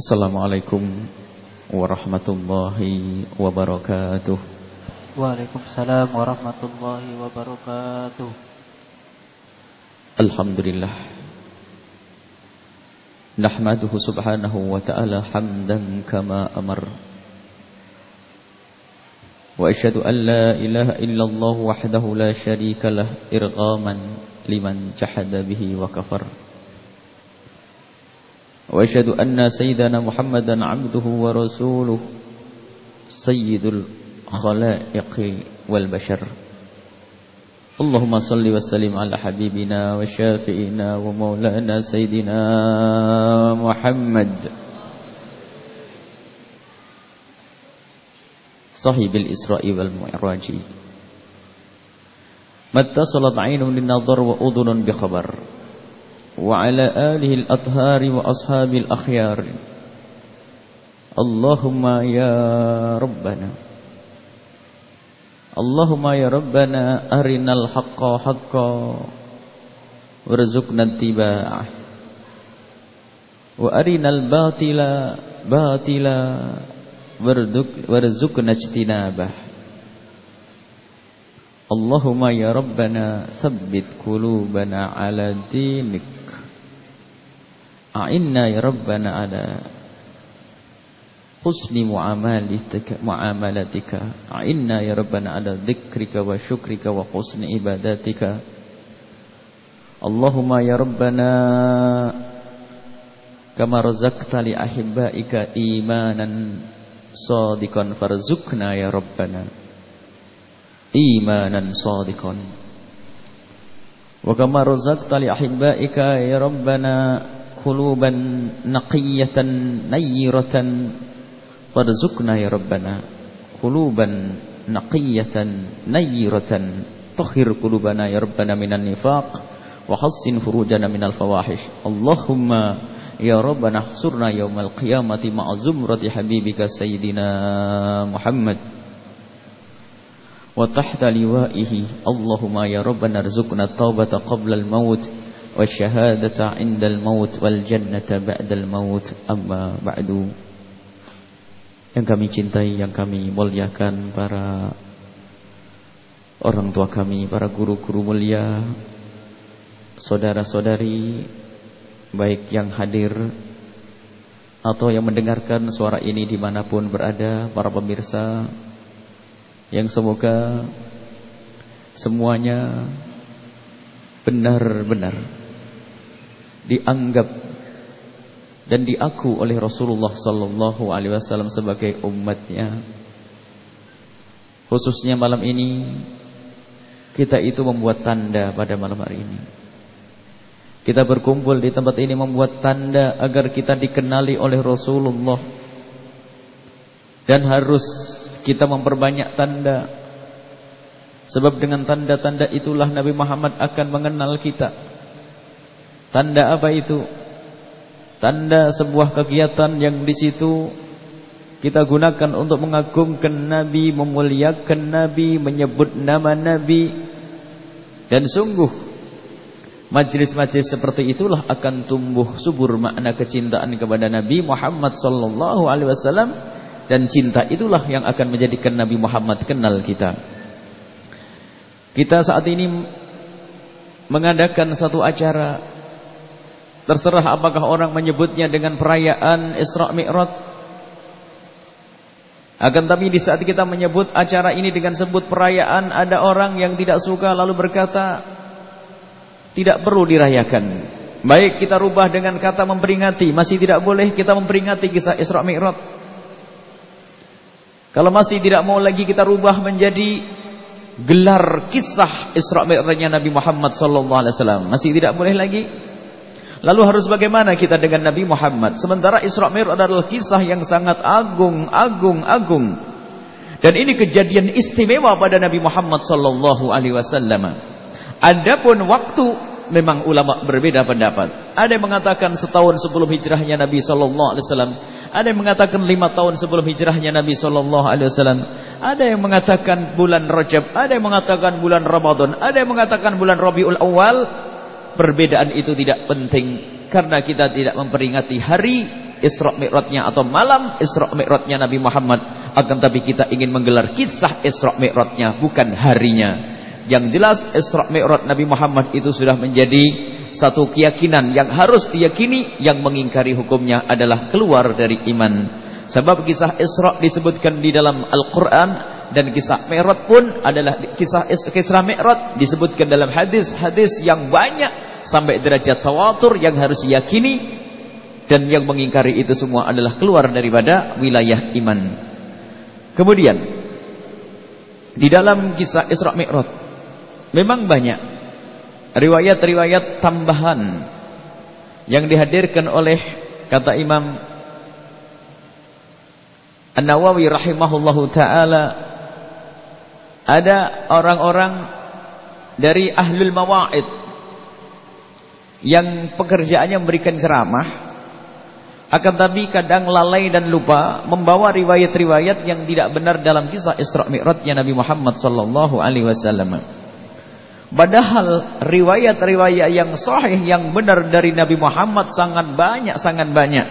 Assalamualaikum warahmatullahi wabarakatuh Waalaikumsalam warahmatullahi wabarakatuh Alhamdulillah Nahmaduhu subhanahu wa ta'ala hamdan kama amar Wa ashadu an la ilaha illallah wahdahu la sharika lah irgaman liman jahada bihi wa kafarah وأشهد أن سيدنا محمدا عبده ورسوله سيد الخلائق والبشر. اللهم صل وسلم على حبيبنا وشافئنا ومولانا سيدنا محمد. صاحب الإسراء والمعراج. ما اتصلت عين للنظر وأذن بخبر. وعلى آله الأطهار وأصحاب الأخيار. اللهم يا ربنا اللهم يا ربنا أرنا الحق حقا وارزقنا اتباعه وأرنا الباطل باطلا warzuqna ijtinabah Allahumma ya Rabbana thabbit qulubana ala dinik A'inna ya Rabbana ala husni muamalatika muamalatika. A'inna ya Rabbana ala dhikrika wa syukrika wa husni ibadatika. Allahumma ya Rabbana kama razaqta li ahibbaika imanan sadiqan farzukna ya rabbana imanan sadiqan. Wa kama razaqta li ahibbaika ya rabbana قلوبا نقية نيرة وارزقنا يا ربنا قلوبا نقية نيرة طهر قلوبنا يا ربنا من النفاق وحسن فروجنا من الفواحش اللهم يا ربنا احصرنا يوم القيامة مع زمرة حبيبك سيدنا محمد وتحت لوائه اللهم يا ربنا ارزقنا التوبة قبل الموت inda al-maut Wal jannata ba'da al-maut Amma ba'du Yang kami cintai, yang kami muliakan Para orang tua kami Para guru-guru mulia Saudara-saudari baik yang hadir atau yang mendengarkan suara ini di mana pun berada para pemirsa yang semoga semuanya benar-benar dianggap dan diaku oleh Rasulullah sallallahu alaihi wasallam sebagai umatnya khususnya malam ini kita itu membuat tanda pada malam hari ini kita berkumpul di tempat ini membuat tanda agar kita dikenali oleh Rasulullah. Dan harus kita memperbanyak tanda. Sebab dengan tanda-tanda itulah Nabi Muhammad akan mengenal kita. Tanda apa itu? Tanda sebuah kegiatan yang di situ kita gunakan untuk mengagungkan Nabi, memuliakan Nabi, menyebut nama Nabi. Dan sungguh Majlis-majlis seperti itulah akan tumbuh subur makna kecintaan kepada Nabi Muhammad sallallahu alaihi wasallam dan cinta itulah yang akan menjadikan Nabi Muhammad kenal kita. Kita saat ini mengadakan satu acara terserah apakah orang menyebutnya dengan perayaan Isra Mi'raj akan tapi di saat kita menyebut acara ini dengan sebut perayaan ada orang yang tidak suka lalu berkata tidak perlu dirayakan. Baik kita rubah dengan kata memperingati, masih tidak boleh kita memperingati kisah Isra Mi'raj. Kalau masih tidak mau lagi kita rubah menjadi gelar kisah Isra Mi'rajnya Nabi Muhammad wasallam, masih tidak boleh lagi. Lalu harus bagaimana kita dengan Nabi Muhammad? Sementara Isra Mi'raj adalah kisah yang sangat agung, agung, agung. Dan ini kejadian istimewa pada Nabi Muhammad sallallahu alaihi wasallam. Adapun waktu memang ulama berbeda pendapat. Ada yang mengatakan setahun sebelum hijrahnya Nabi sallallahu alaihi wasallam, ada yang mengatakan lima tahun sebelum hijrahnya Nabi sallallahu alaihi wasallam, ada yang mengatakan bulan Rajab, ada yang mengatakan bulan Ramadan, ada yang mengatakan bulan Rabiul Awal. Perbedaan itu tidak penting karena kita tidak memperingati hari Isra Mi'rajnya atau malam Isra Mi'rajnya Nabi Muhammad. Akan tapi kita ingin menggelar kisah Isra Mi'rajnya bukan harinya. Yang jelas Isra Mi'raj Nabi Muhammad itu sudah menjadi satu keyakinan yang harus diyakini yang mengingkari hukumnya adalah keluar dari iman. Sebab kisah Isra disebutkan di dalam Al-Quran dan kisah Mi'raj pun adalah kisah Isra Mi'raj disebutkan dalam hadis-hadis yang banyak sampai derajat tawatur yang harus diyakini dan yang mengingkari itu semua adalah keluar daripada wilayah iman. Kemudian di dalam kisah Isra Mi'raj memang banyak riwayat-riwayat tambahan yang dihadirkan oleh kata Imam An-Nawawi rahimahullahu taala ada orang-orang dari ahlul mawaid yang pekerjaannya memberikan ceramah akan tapi kadang lalai dan lupa membawa riwayat-riwayat yang tidak benar dalam kisah Isra Mi'rajnya Nabi Muhammad sallallahu alaihi wasallam. Padahal riwayat-riwayat yang sahih yang benar dari Nabi Muhammad sangat banyak sangat banyak.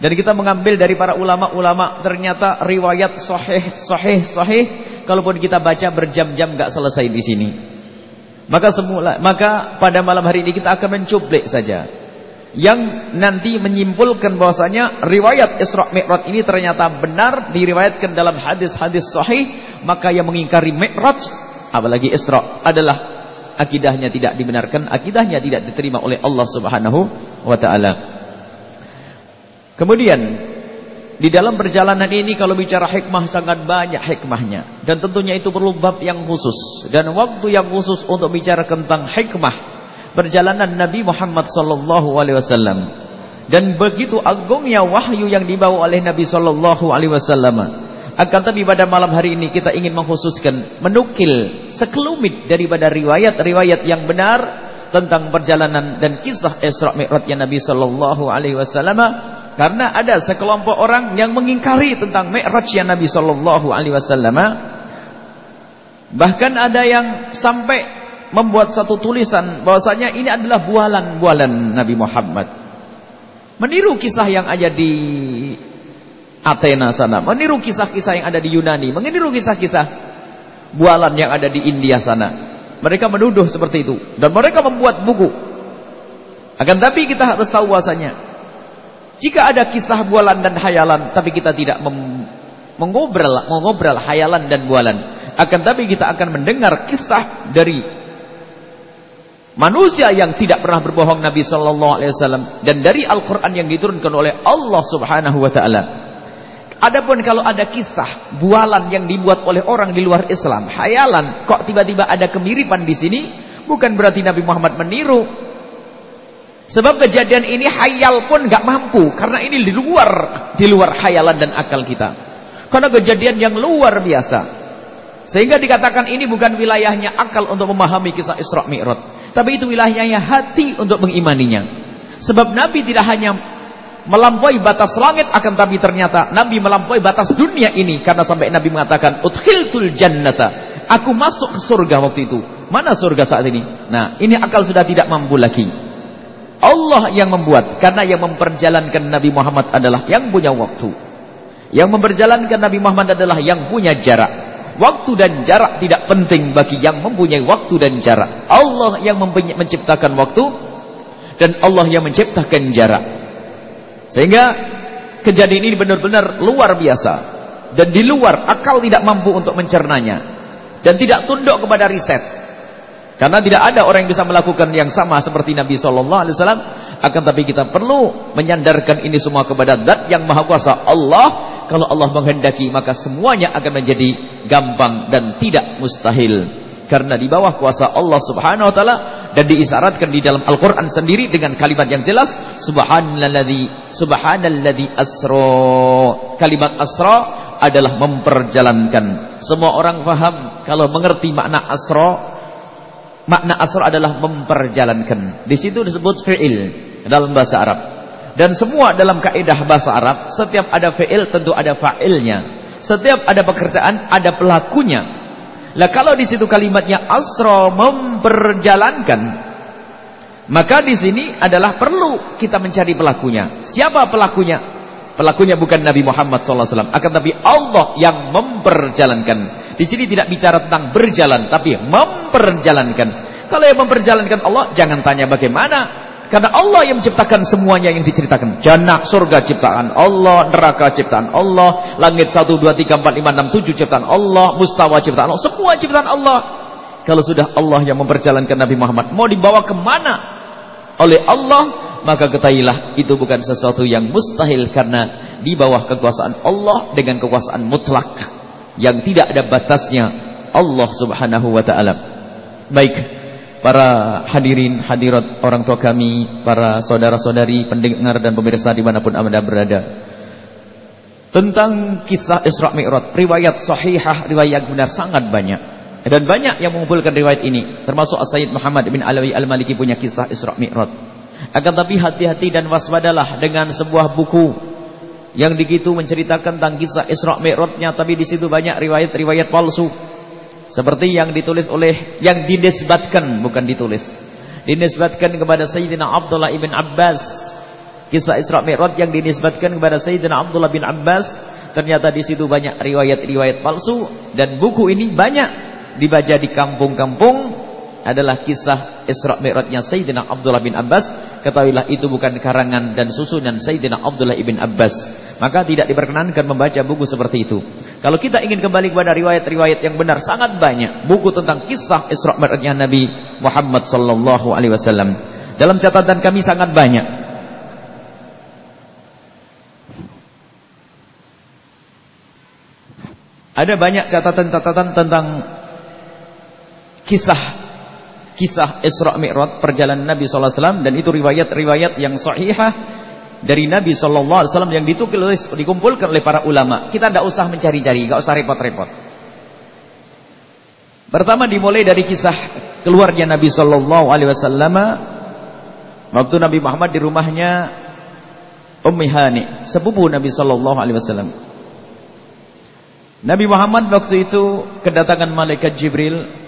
Dan kita mengambil dari para ulama-ulama ternyata riwayat sahih sahih sahih kalaupun kita baca berjam-jam enggak selesai di sini. Maka semula maka pada malam hari ini kita akan mencuplik saja. Yang nanti menyimpulkan bahwasanya riwayat Isra Mi'raj ini ternyata benar diriwayatkan dalam hadis-hadis sahih maka yang mengingkari Mi'raj apalagi Isra adalah akidahnya tidak dibenarkan akidahnya tidak diterima oleh Allah Subhanahu wa taala. Kemudian di dalam perjalanan ini kalau bicara hikmah sangat banyak hikmahnya. Dan tentunya itu perlu bab yang khusus. Dan waktu yang khusus untuk bicara tentang hikmah perjalanan Nabi Muhammad wasallam. Dan begitu agungnya wahyu yang dibawa oleh Nabi wasallam. Akan tapi pada malam hari ini kita ingin mengkhususkan menukil sekelumit daripada riwayat-riwayat yang benar tentang perjalanan dan kisah Isra Mi'rajnya Nabi sallallahu alaihi wasallam karena ada sekelompok orang yang mengingkari tentang Mi'rajnya Nabi sallallahu alaihi wasallam bahkan ada yang sampai membuat satu tulisan bahwasanya ini adalah bualan-bualan Nabi Muhammad. Meniru kisah yang ada di Athena sana, meniru kisah-kisah yang ada di Yunani, meniru kisah-kisah bualan yang ada di India sana. Mereka menuduh seperti itu dan mereka membuat buku. Akan tapi kita harus tahu bahwasanya jika ada kisah bualan dan hayalan tapi kita tidak mengobrol mengobrol hayalan dan bualan, akan tapi kita akan mendengar kisah dari Manusia yang tidak pernah berbohong Nabi sallallahu alaihi wasallam dan dari Al-Qur'an yang diturunkan oleh Allah Subhanahu wa taala. Adapun kalau ada kisah bualan yang dibuat oleh orang di luar Islam, hayalan, kok tiba-tiba ada kemiripan di sini, bukan berarti Nabi Muhammad meniru. Sebab kejadian ini hayal pun enggak mampu karena ini di luar di luar hayalan dan akal kita. Karena kejadian yang luar biasa. Sehingga dikatakan ini bukan wilayahnya akal untuk memahami kisah Isra Mi'raj. Tapi itu wilayahnya hati untuk mengimaninya. Sebab Nabi tidak hanya melampaui batas langit akan tapi ternyata Nabi melampaui batas dunia ini karena sampai Nabi mengatakan udkhiltul jannata. Aku masuk ke surga waktu itu. Mana surga saat ini? Nah, ini akal sudah tidak mampu lagi. Allah yang membuat karena yang memperjalankan Nabi Muhammad adalah yang punya waktu. Yang memperjalankan Nabi Muhammad adalah yang punya jarak. Waktu dan jarak tidak penting bagi yang mempunyai waktu dan jarak. Allah yang menciptakan waktu dan Allah yang menciptakan jarak. Sehingga kejadian ini benar-benar luar biasa dan di luar akal tidak mampu untuk mencernanya dan tidak tunduk kepada riset. Karena tidak ada orang yang bisa melakukan yang sama seperti Nabi sallallahu alaihi wasallam. Akan tapi kita perlu menyandarkan ini semua kepada Zat yang Maha Kuasa Allah. Kalau Allah menghendaki maka semuanya akan menjadi gampang dan tidak mustahil. Karena di bawah kuasa Allah Subhanahu wa taala dan diisyaratkan di dalam Al-Qur'an sendiri dengan kalimat yang jelas subhanalladzi subhanalladzi asra. Kalimat asra adalah memperjalankan. Semua orang faham kalau mengerti makna asra makna asra adalah memperjalankan di situ disebut fi'il dalam bahasa Arab dan semua dalam kaidah bahasa Arab, setiap ada fi'il tentu ada fa'ilnya. Setiap ada pekerjaan ada pelakunya. Lah kalau di situ kalimatnya asra memperjalankan. Maka di sini adalah perlu kita mencari pelakunya. Siapa pelakunya? Pelakunya bukan Nabi Muhammad SAW, akan tapi Allah yang memperjalankan. Di sini tidak bicara tentang berjalan, tapi memperjalankan. Kalau yang memperjalankan Allah, jangan tanya bagaimana. Karena Allah yang menciptakan semuanya yang diceritakan. Jannah, surga ciptaan Allah, neraka ciptaan Allah, langit 1, 2, 3, 4, 5, 6, 7 ciptaan Allah, mustawa ciptaan Allah, semua ciptaan Allah. Kalau sudah Allah yang memperjalankan Nabi Muhammad, mau dibawa ke mana oleh Allah, maka ketahilah itu bukan sesuatu yang mustahil karena di bawah kekuasaan Allah dengan kekuasaan mutlak yang tidak ada batasnya Allah Subhanahu wa taala. Baik, para hadirin hadirat orang tua kami, para saudara-saudari pendengar dan pemirsa di mana pun Anda berada. Tentang kisah Isra Mi'raj, riwayat sahihah, riwayat benar sangat banyak. Dan banyak yang mengumpulkan riwayat ini, termasuk As-Sayyid Muhammad bin Alawi Al-Maliki punya kisah Isra Mi'raj. Akan tapi hati-hati dan waspadalah dengan sebuah buku yang begitu menceritakan tentang kisah Isra Mi'rajnya tapi di situ banyak riwayat-riwayat palsu. Seperti yang ditulis oleh yang dinisbatkan bukan ditulis. Dinisbatkan kepada Sayyidina Abdullah ibn Abbas. Kisah Isra Mi'raj yang dinisbatkan kepada Sayyidina Abdullah bin Abbas ternyata di situ banyak riwayat-riwayat palsu dan buku ini banyak dibaca di kampung-kampung adalah kisah Isra Mi'rajnya Sayyidina Abdullah bin Abbas. Ketahuilah itu bukan karangan dan susunan Sayyidina Abdullah ibn Abbas. Maka tidak diperkenankan membaca buku seperti itu. Kalau kita ingin kembali kepada riwayat-riwayat yang benar sangat banyak buku tentang kisah Isra Mi'rajnya Nabi Muhammad sallallahu alaihi wasallam. Dalam catatan kami sangat banyak. Ada banyak catatan-catatan tentang kisah kisah Isra Mi'raj perjalanan Nabi sallallahu alaihi wasallam dan itu riwayat-riwayat yang sahihah dari Nabi sallallahu alaihi wasallam yang ditulis dikumpulkan oleh para ulama. Kita tidak usah mencari-cari, enggak usah repot-repot. Pertama dimulai dari kisah keluarnya Nabi sallallahu alaihi wasallam waktu Nabi Muhammad di rumahnya Ummi Hani, sepupu Nabi sallallahu alaihi wasallam. Nabi Muhammad waktu itu kedatangan malaikat Jibril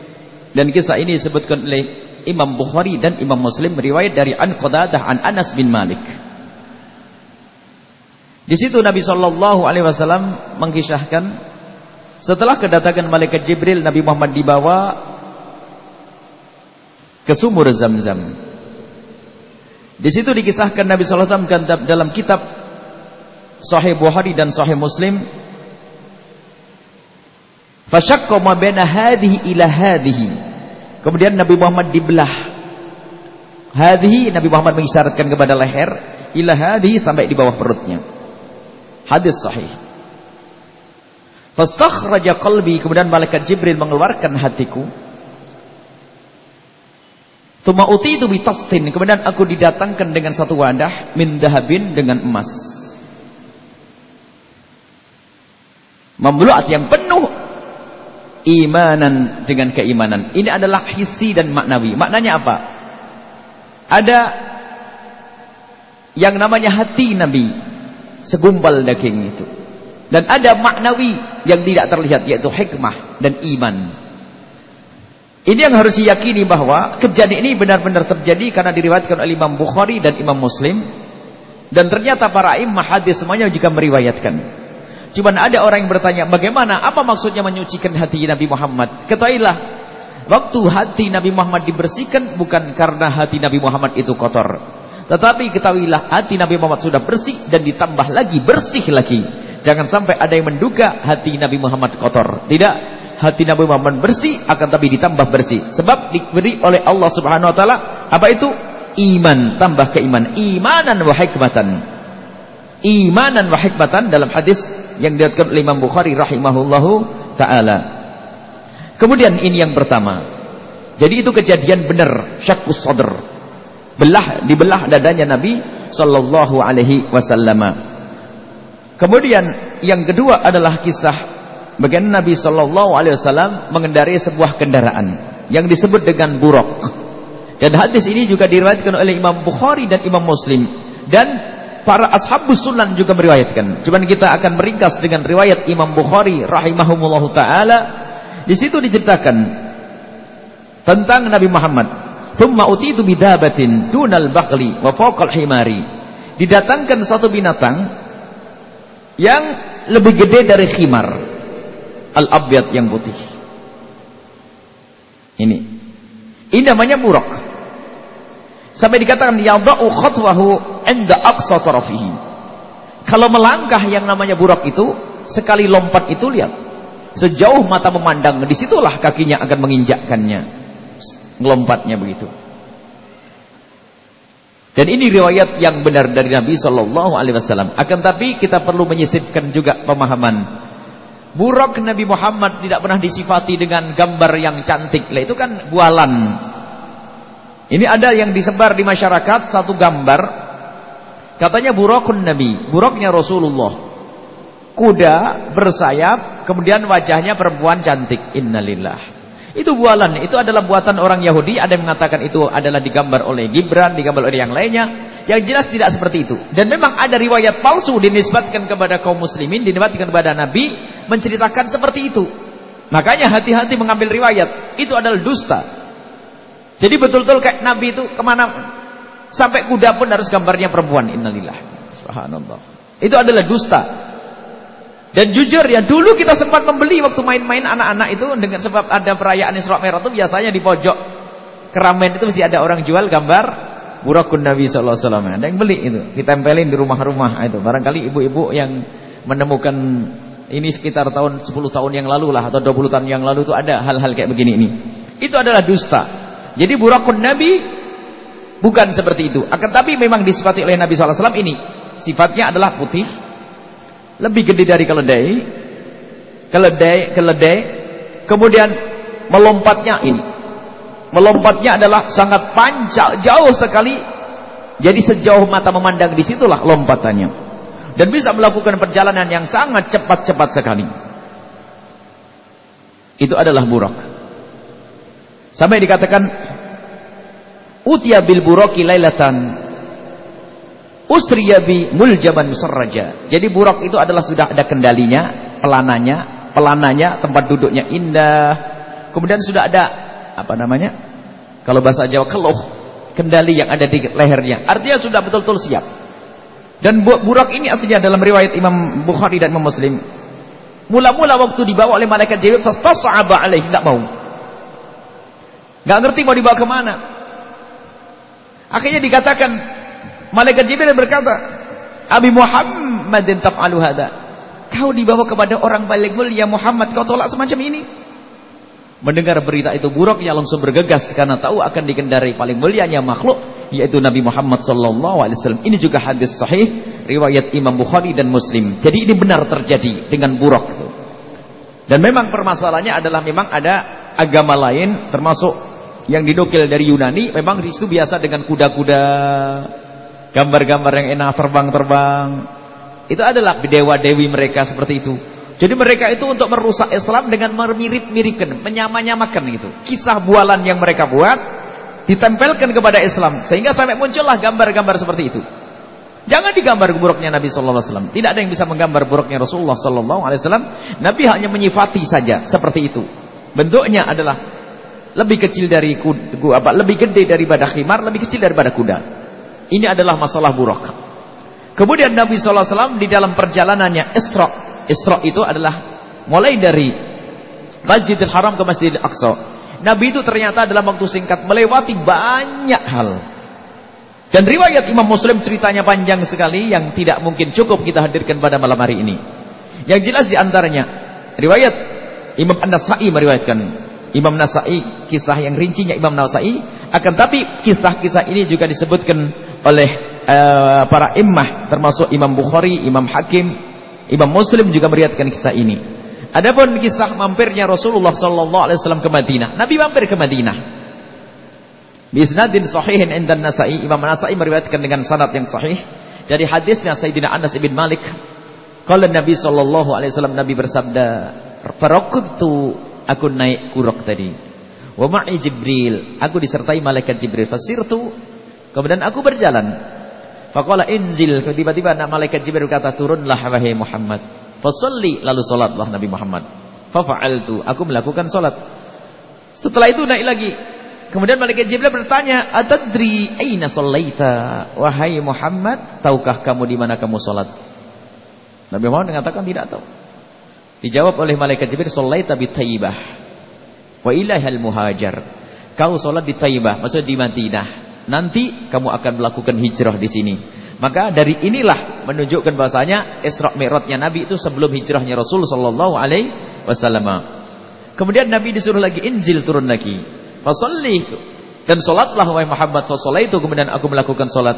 dan kisah ini disebutkan oleh Imam Bukhari dan Imam Muslim riwayat dari An Qadadah an Anas bin Malik. Di situ Nabi sallallahu alaihi wasallam mengkisahkan setelah kedatangan malaikat Jibril Nabi Muhammad dibawa ke sumur Zam-Zam. Di situ dikisahkan Nabi sallallahu alaihi wasallam dalam kitab Sahih Bukhari dan Sahih Muslim Fasyakka ma baina hadhihi ila hadhihi. Kemudian Nabi Muhammad dibelah. Hadhihi Nabi Muhammad mengisyaratkan kepada leher ila hadhihi sampai di bawah perutnya. Hadis sahih. Fastakhraja qalbi kemudian malaikat Jibril mengeluarkan hatiku. Tuma utitu bitastin kemudian aku didatangkan dengan satu wadah min dahabin dengan emas. Membeluat yang penuh imanan dengan keimanan. Ini adalah hisi dan maknawi. Maknanya apa? Ada yang namanya hati Nabi, segumpal daging itu. Dan ada maknawi yang tidak terlihat yaitu hikmah dan iman. Ini yang harus diyakini bahwa kejadian ini benar-benar terjadi karena diriwayatkan oleh Imam Bukhari dan Imam Muslim dan ternyata para imam hadis semuanya juga meriwayatkan. Cuma ada orang yang bertanya, bagaimana? Apa maksudnya menyucikan hati Nabi Muhammad? Ketahuilah, waktu hati Nabi Muhammad dibersihkan bukan karena hati Nabi Muhammad itu kotor. Tetapi ketahuilah, hati Nabi Muhammad sudah bersih dan ditambah lagi, bersih lagi. Jangan sampai ada yang menduga hati Nabi Muhammad kotor. Tidak, hati Nabi Muhammad bersih akan tapi ditambah bersih. Sebab diberi oleh Allah Subhanahu wa taala apa itu? Iman, tambah keimanan. Imanan wa hikmatan. Imanan wa hikmatan dalam hadis yang diriwayatkan oleh Imam Bukhari rahimahullahu taala. Kemudian ini yang pertama. Jadi itu kejadian benar syakkus sadr. Belah dibelah dadanya Nabi sallallahu alaihi wasallam. Kemudian yang kedua adalah kisah bagaimana Nabi sallallahu alaihi wasallam mengendarai sebuah kendaraan yang disebut dengan buruk. Dan hadis ini juga diriwayatkan oleh Imam Bukhari dan Imam Muslim dan para ashabus sunan juga meriwayatkan. Cuman kita akan meringkas dengan riwayat Imam Bukhari rahimahumullah taala. Di situ diceritakan tentang Nabi Muhammad Thumma utitu bidabatin dunal baghli wa fawqal himari. Didatangkan satu binatang yang lebih gede dari khimar. Al-abyad yang putih. Ini. Ini namanya buruk. Sampai dikatakan yadau khatwahu 'inda aqsa tarafihi. Kalau melangkah yang namanya buruk itu, sekali lompat itu lihat. Sejauh mata memandang, di situlah kakinya akan menginjakkannya. Ngelompatnya begitu. Dan ini riwayat yang benar dari Nabi Shallallahu Alaihi Wasallam. Akan tapi kita perlu menyisipkan juga pemahaman. Buruk Nabi Muhammad tidak pernah disifati dengan gambar yang cantik. Lah itu kan bualan. Ini ada yang disebar di masyarakat satu gambar. Katanya burukun Nabi, buruknya Rasulullah. Kuda bersayap, kemudian wajahnya perempuan cantik. Innalillah. Itu bualan, itu adalah buatan orang Yahudi. Ada yang mengatakan itu adalah digambar oleh Gibran, digambar oleh yang lainnya. Yang jelas tidak seperti itu. Dan memang ada riwayat palsu dinisbatkan kepada kaum muslimin, dinisbatkan kepada Nabi, menceritakan seperti itu. Makanya hati-hati mengambil riwayat. Itu adalah dusta. Jadi betul-betul kayak Nabi itu ke mana sampai kuda pun harus gambarnya perempuan. Innalillah. Subhanallah. Itu adalah dusta. Dan jujur ya, dulu kita sempat membeli waktu main-main anak-anak itu dengan sebab ada perayaan Isra Mi'raj itu biasanya di pojok keramaian itu mesti ada orang jual gambar burakun Nabi sallallahu alaihi wasallam. Ada yang beli itu, ditempelin di rumah-rumah itu. Barangkali ibu-ibu yang menemukan ini sekitar tahun 10 tahun yang lalu lah atau 20 tahun yang lalu itu ada hal-hal kayak begini ini. Itu adalah dusta. Jadi burakun Nabi bukan seperti itu. Akan tapi memang disifati oleh Nabi wasallam ini. Sifatnya adalah putih, lebih gede dari keledai keledai keledai kemudian melompatnya ini. Melompatnya adalah sangat panjang jauh sekali. Jadi sejauh mata memandang di situlah lompatannya. Dan bisa melakukan perjalanan yang sangat cepat-cepat sekali. Itu adalah buruk sampai dikatakan utia bil buraki lailatan Usriyabi muljaman musarraja. Jadi buruk itu adalah sudah ada kendalinya, pelananya, pelananya, tempat duduknya indah. Kemudian sudah ada apa namanya? Kalau bahasa Jawa keluh, kendali yang ada di lehernya. Artinya sudah betul-betul siap. Dan buruk ini aslinya dalam riwayat Imam Bukhari dan Imam Muslim. Mula-mula waktu dibawa oleh malaikat Jibril, fastas'aba alaih, tidak mau. Enggak ngerti mau dibawa ke mana. Akhirnya dikatakan Malaikat Jibril berkata, Abi Muhammadin taf'alu hada. Kau dibawa kepada orang paling mulia Muhammad, kau tolak semacam ini. Mendengar berita itu buruk, ya langsung bergegas karena tahu akan dikendarai paling mulianya makhluk yaitu Nabi Muhammad sallallahu alaihi wasallam. Ini juga hadis sahih riwayat Imam Bukhari dan Muslim. Jadi ini benar terjadi dengan buruk itu. Dan memang permasalahannya adalah memang ada agama lain termasuk yang dinukil dari Yunani memang di situ biasa dengan kuda-kuda gambar-gambar yang enak terbang-terbang. Itu adalah dewa-dewi mereka seperti itu. Jadi mereka itu untuk merusak Islam dengan mirip-miripkan, menyama-nyamakan itu. Kisah bualan yang mereka buat ditempelkan kepada Islam sehingga sampai muncullah gambar-gambar seperti itu. Jangan digambar buruknya Nabi sallallahu alaihi wasallam. Tidak ada yang bisa menggambar buruknya Rasulullah sallallahu alaihi wasallam. Nabi hanya menyifati saja seperti itu. Bentuknya adalah lebih kecil dari kuda, apa lebih gede daripada khimar, lebih kecil daripada kuda. Ini adalah masalah buruk. Kemudian Nabi SAW di dalam perjalanannya Isra. Isra itu adalah mulai dari Masjidil Haram ke Masjidil Aqsa. Nabi itu ternyata dalam waktu singkat melewati banyak hal. Dan riwayat Imam Muslim ceritanya panjang sekali yang tidak mungkin cukup kita hadirkan pada malam hari ini. Yang jelas di antaranya riwayat Imam An-Nasa'i meriwayatkan Imam Nasai kisah yang rincinya Imam Nasai akan tapi kisah-kisah ini juga disebutkan oleh uh, para imam termasuk Imam Bukhari, Imam Hakim, Imam Muslim juga meriwayatkan kisah ini. Adapun kisah mampirnya Rasulullah sallallahu alaihi wasallam ke Madinah. Nabi mampir ke Madinah. Bisnadin sahihin inda Nasa'i, Imam Nasa'i meriwayatkan dengan sanad yang sahih dari hadisnya Sayyidina Anas bin Malik. Kalau Nabi sallallahu alaihi wasallam Nabi bersabda, "Faraqtu aku naik kurok tadi. Wa ma'i Jibril, aku disertai malaikat Jibril. Fasirtu Kemudian aku berjalan. Faqala inzil. Tiba-tiba malaikat Jibril kata turunlah wahai Muhammad. Fasalli lalu salatlah Nabi Muhammad. Fafa'altu. Aku melakukan salat. Setelah itu naik lagi. kemudian malaikat Jibril bertanya, "Atadri aina shallaita?" Wahai Muhammad, tahukah kamu di mana kamu salat? Nabi Muhammad mengatakan tidak tahu. Dijawab oleh malaikat Jibril, "Shallaita bi Taibah." Wa ilahal muhajar. Kau salat di Taibah, maksudnya di Madinah. Nanti kamu akan melakukan hijrah di sini. Maka dari inilah menunjukkan bahasanya Isra Mi'rajnya Nabi itu sebelum hijrahnya Rasul sallallahu alaihi wasallam. Kemudian Nabi disuruh lagi Injil turun lagi. Fasalli dan salatlah wahai Muhammad fasallaitu kemudian aku melakukan salat.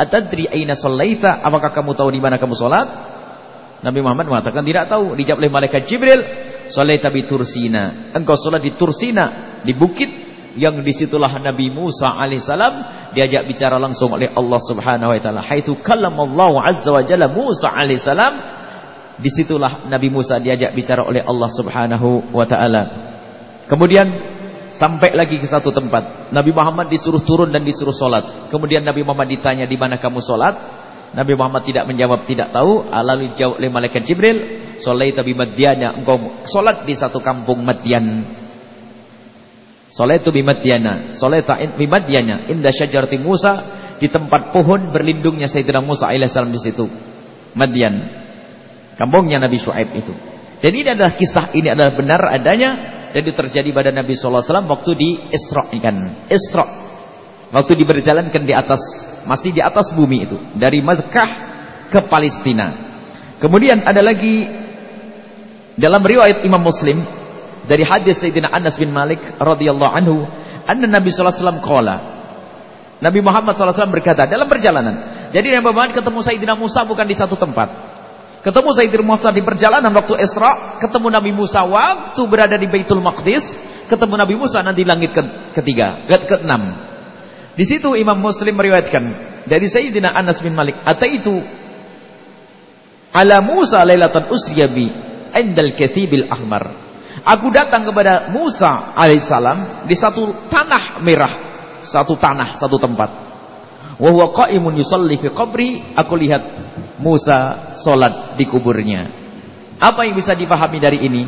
Atadri aina sallaita? Apakah kamu tahu di mana kamu salat? Nabi Muhammad mengatakan tidak tahu. Dijawab oleh malaikat Jibril, "Sallaita bi Tursina." Engkau salat di Tursina, di bukit yang di situlah Nabi Musa alaihissalam diajak bicara langsung oleh Allah Subhanahu wa taala. Haitsu kallamallahu azza wa jalla Musa alaihissalam di situlah Nabi Musa diajak bicara oleh Allah Subhanahu wa taala. Kemudian sampai lagi ke satu tempat. Nabi Muhammad disuruh turun dan disuruh solat. Kemudian Nabi Muhammad ditanya di mana kamu solat? Nabi Muhammad tidak menjawab tidak tahu. Lalu dijawab oleh malaikat Jibril, "Sholaita bi Madyana." Engkau solat di satu kampung Madyan. Salatu bi Madyana, salata bi Madyana inda syajarati Musa di tempat pohon berlindungnya Sayyidina Musa alaihissalam di situ. Madyan. Kampungnya Nabi Shu'aib itu. Dan ini adalah kisah ini adalah benar adanya dan itu terjadi pada Nabi wasallam waktu di Isra kan. Isra. Waktu diberjalankan di atas masih di atas bumi itu dari Makkah ke Palestina. Kemudian ada lagi dalam riwayat Imam Muslim dari hadis Sayyidina Anas bin Malik radhiyallahu anhu, anna Nabi sallallahu alaihi wasallam qala. Nabi Muhammad wasallam berkata dalam perjalanan. Jadi Nabi Muhammad ketemu Sayyidina Musa bukan di satu tempat. Ketemu Sayyidina Musa di perjalanan waktu Isra, ketemu Nabi Musa waktu berada di Baitul Maqdis, ketemu Nabi Musa nanti langit ke ketiga, ke keenam. Di situ Imam Muslim meriwayatkan dari Sayyidina Anas bin Malik, ataitu ala Musa lailatan usriya bi indal katibil ahmar. Aku datang kepada Musa alaihissalam di satu tanah merah, satu tanah, satu tempat. Wa huwa qa'imun yusalli fi qabri, aku lihat Musa salat di kuburnya. Apa yang bisa dipahami dari ini?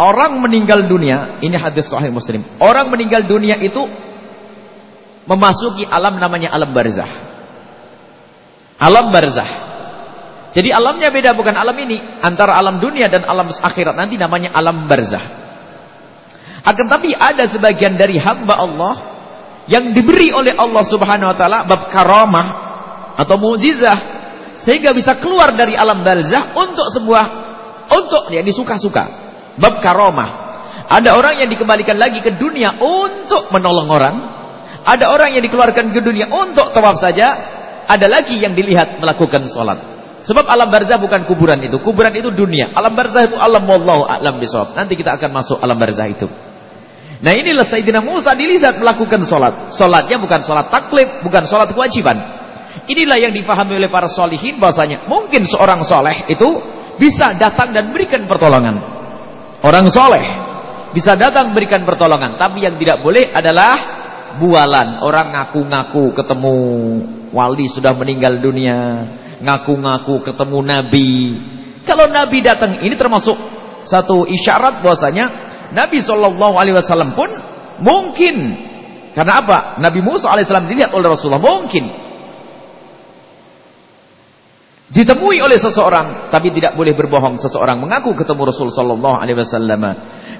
Orang meninggal dunia, ini hadis sahih Muslim. Orang meninggal dunia itu memasuki alam namanya alam barzah. Alam barzah. Jadi alamnya beda bukan alam ini. Antara alam dunia dan alam akhirat nanti namanya alam barzah. Akan tapi ada sebagian dari hamba Allah yang diberi oleh Allah Subhanahu wa taala bab karamah atau mukjizah sehingga bisa keluar dari alam barzah untuk sebuah untuk yang disuka-suka. Bab karamah. Ada orang yang dikembalikan lagi ke dunia untuk menolong orang. Ada orang yang dikeluarkan ke dunia untuk tawaf saja. Ada lagi yang dilihat melakukan sholat. Sebab alam barzah bukan kuburan itu. Kuburan itu dunia. Alam barzah itu alam wallahu a'lam bisawab. Nanti kita akan masuk alam barzah itu. Nah inilah Sayyidina Musa dilihat melakukan solat. Solatnya bukan solat taklif, bukan solat kewajiban. Inilah yang difahami oleh para solihin bahasanya. Mungkin seorang soleh itu bisa datang dan berikan pertolongan. Orang soleh bisa datang berikan pertolongan. Tapi yang tidak boleh adalah bualan. Orang ngaku-ngaku ketemu wali sudah meninggal dunia ngaku-ngaku ketemu Nabi. Kalau Nabi datang ini termasuk satu isyarat bahwasanya Nabi Shallallahu Alaihi Wasallam pun mungkin karena apa? Nabi Musa alaihissalam dilihat oleh Rasulullah mungkin ditemui oleh seseorang tapi tidak boleh berbohong seseorang mengaku ketemu Rasul Shallallahu Alaihi Wasallam.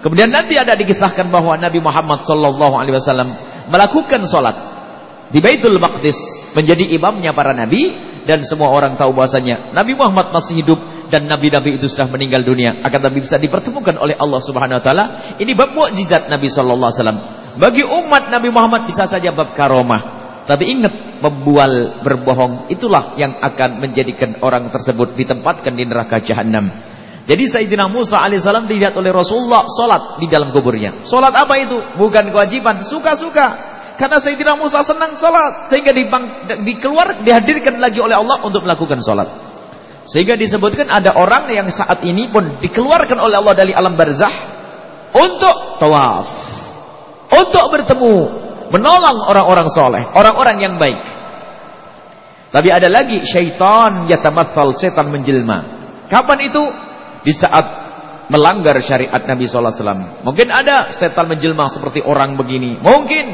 Kemudian nanti ada dikisahkan bahwa Nabi Muhammad Wasallam melakukan sholat di Baitul Maqdis menjadi imamnya para nabi dan semua orang tahu bahasanya Nabi Muhammad masih hidup dan nabi-nabi itu sudah meninggal dunia. Akan tapi bisa dipertemukan oleh Allah Subhanahu wa taala. Ini bab mukjizat Nabi sallallahu alaihi wasallam. Bagi umat Nabi Muhammad bisa saja bab karomah. Tapi ingat membual berbohong itulah yang akan menjadikan orang tersebut ditempatkan di neraka jahanam jadi Sayyidina Musa alaihissalam dilihat oleh Rasulullah salat di dalam kuburnya salat apa itu bukan kewajiban suka-suka karena Sayyidina Musa senang sholat. Sehingga dibang, dikeluar, dihadirkan lagi oleh Allah untuk melakukan sholat. Sehingga disebutkan ada orang yang saat ini pun dikeluarkan oleh Allah dari alam barzah. Untuk tawaf. Untuk bertemu. Menolong orang-orang soleh. Orang-orang yang baik. Tapi ada lagi syaitan yatamathal setan menjelma. Kapan itu? Di saat melanggar syariat Nabi SAW. Mungkin ada setan menjelma seperti orang begini. Mungkin.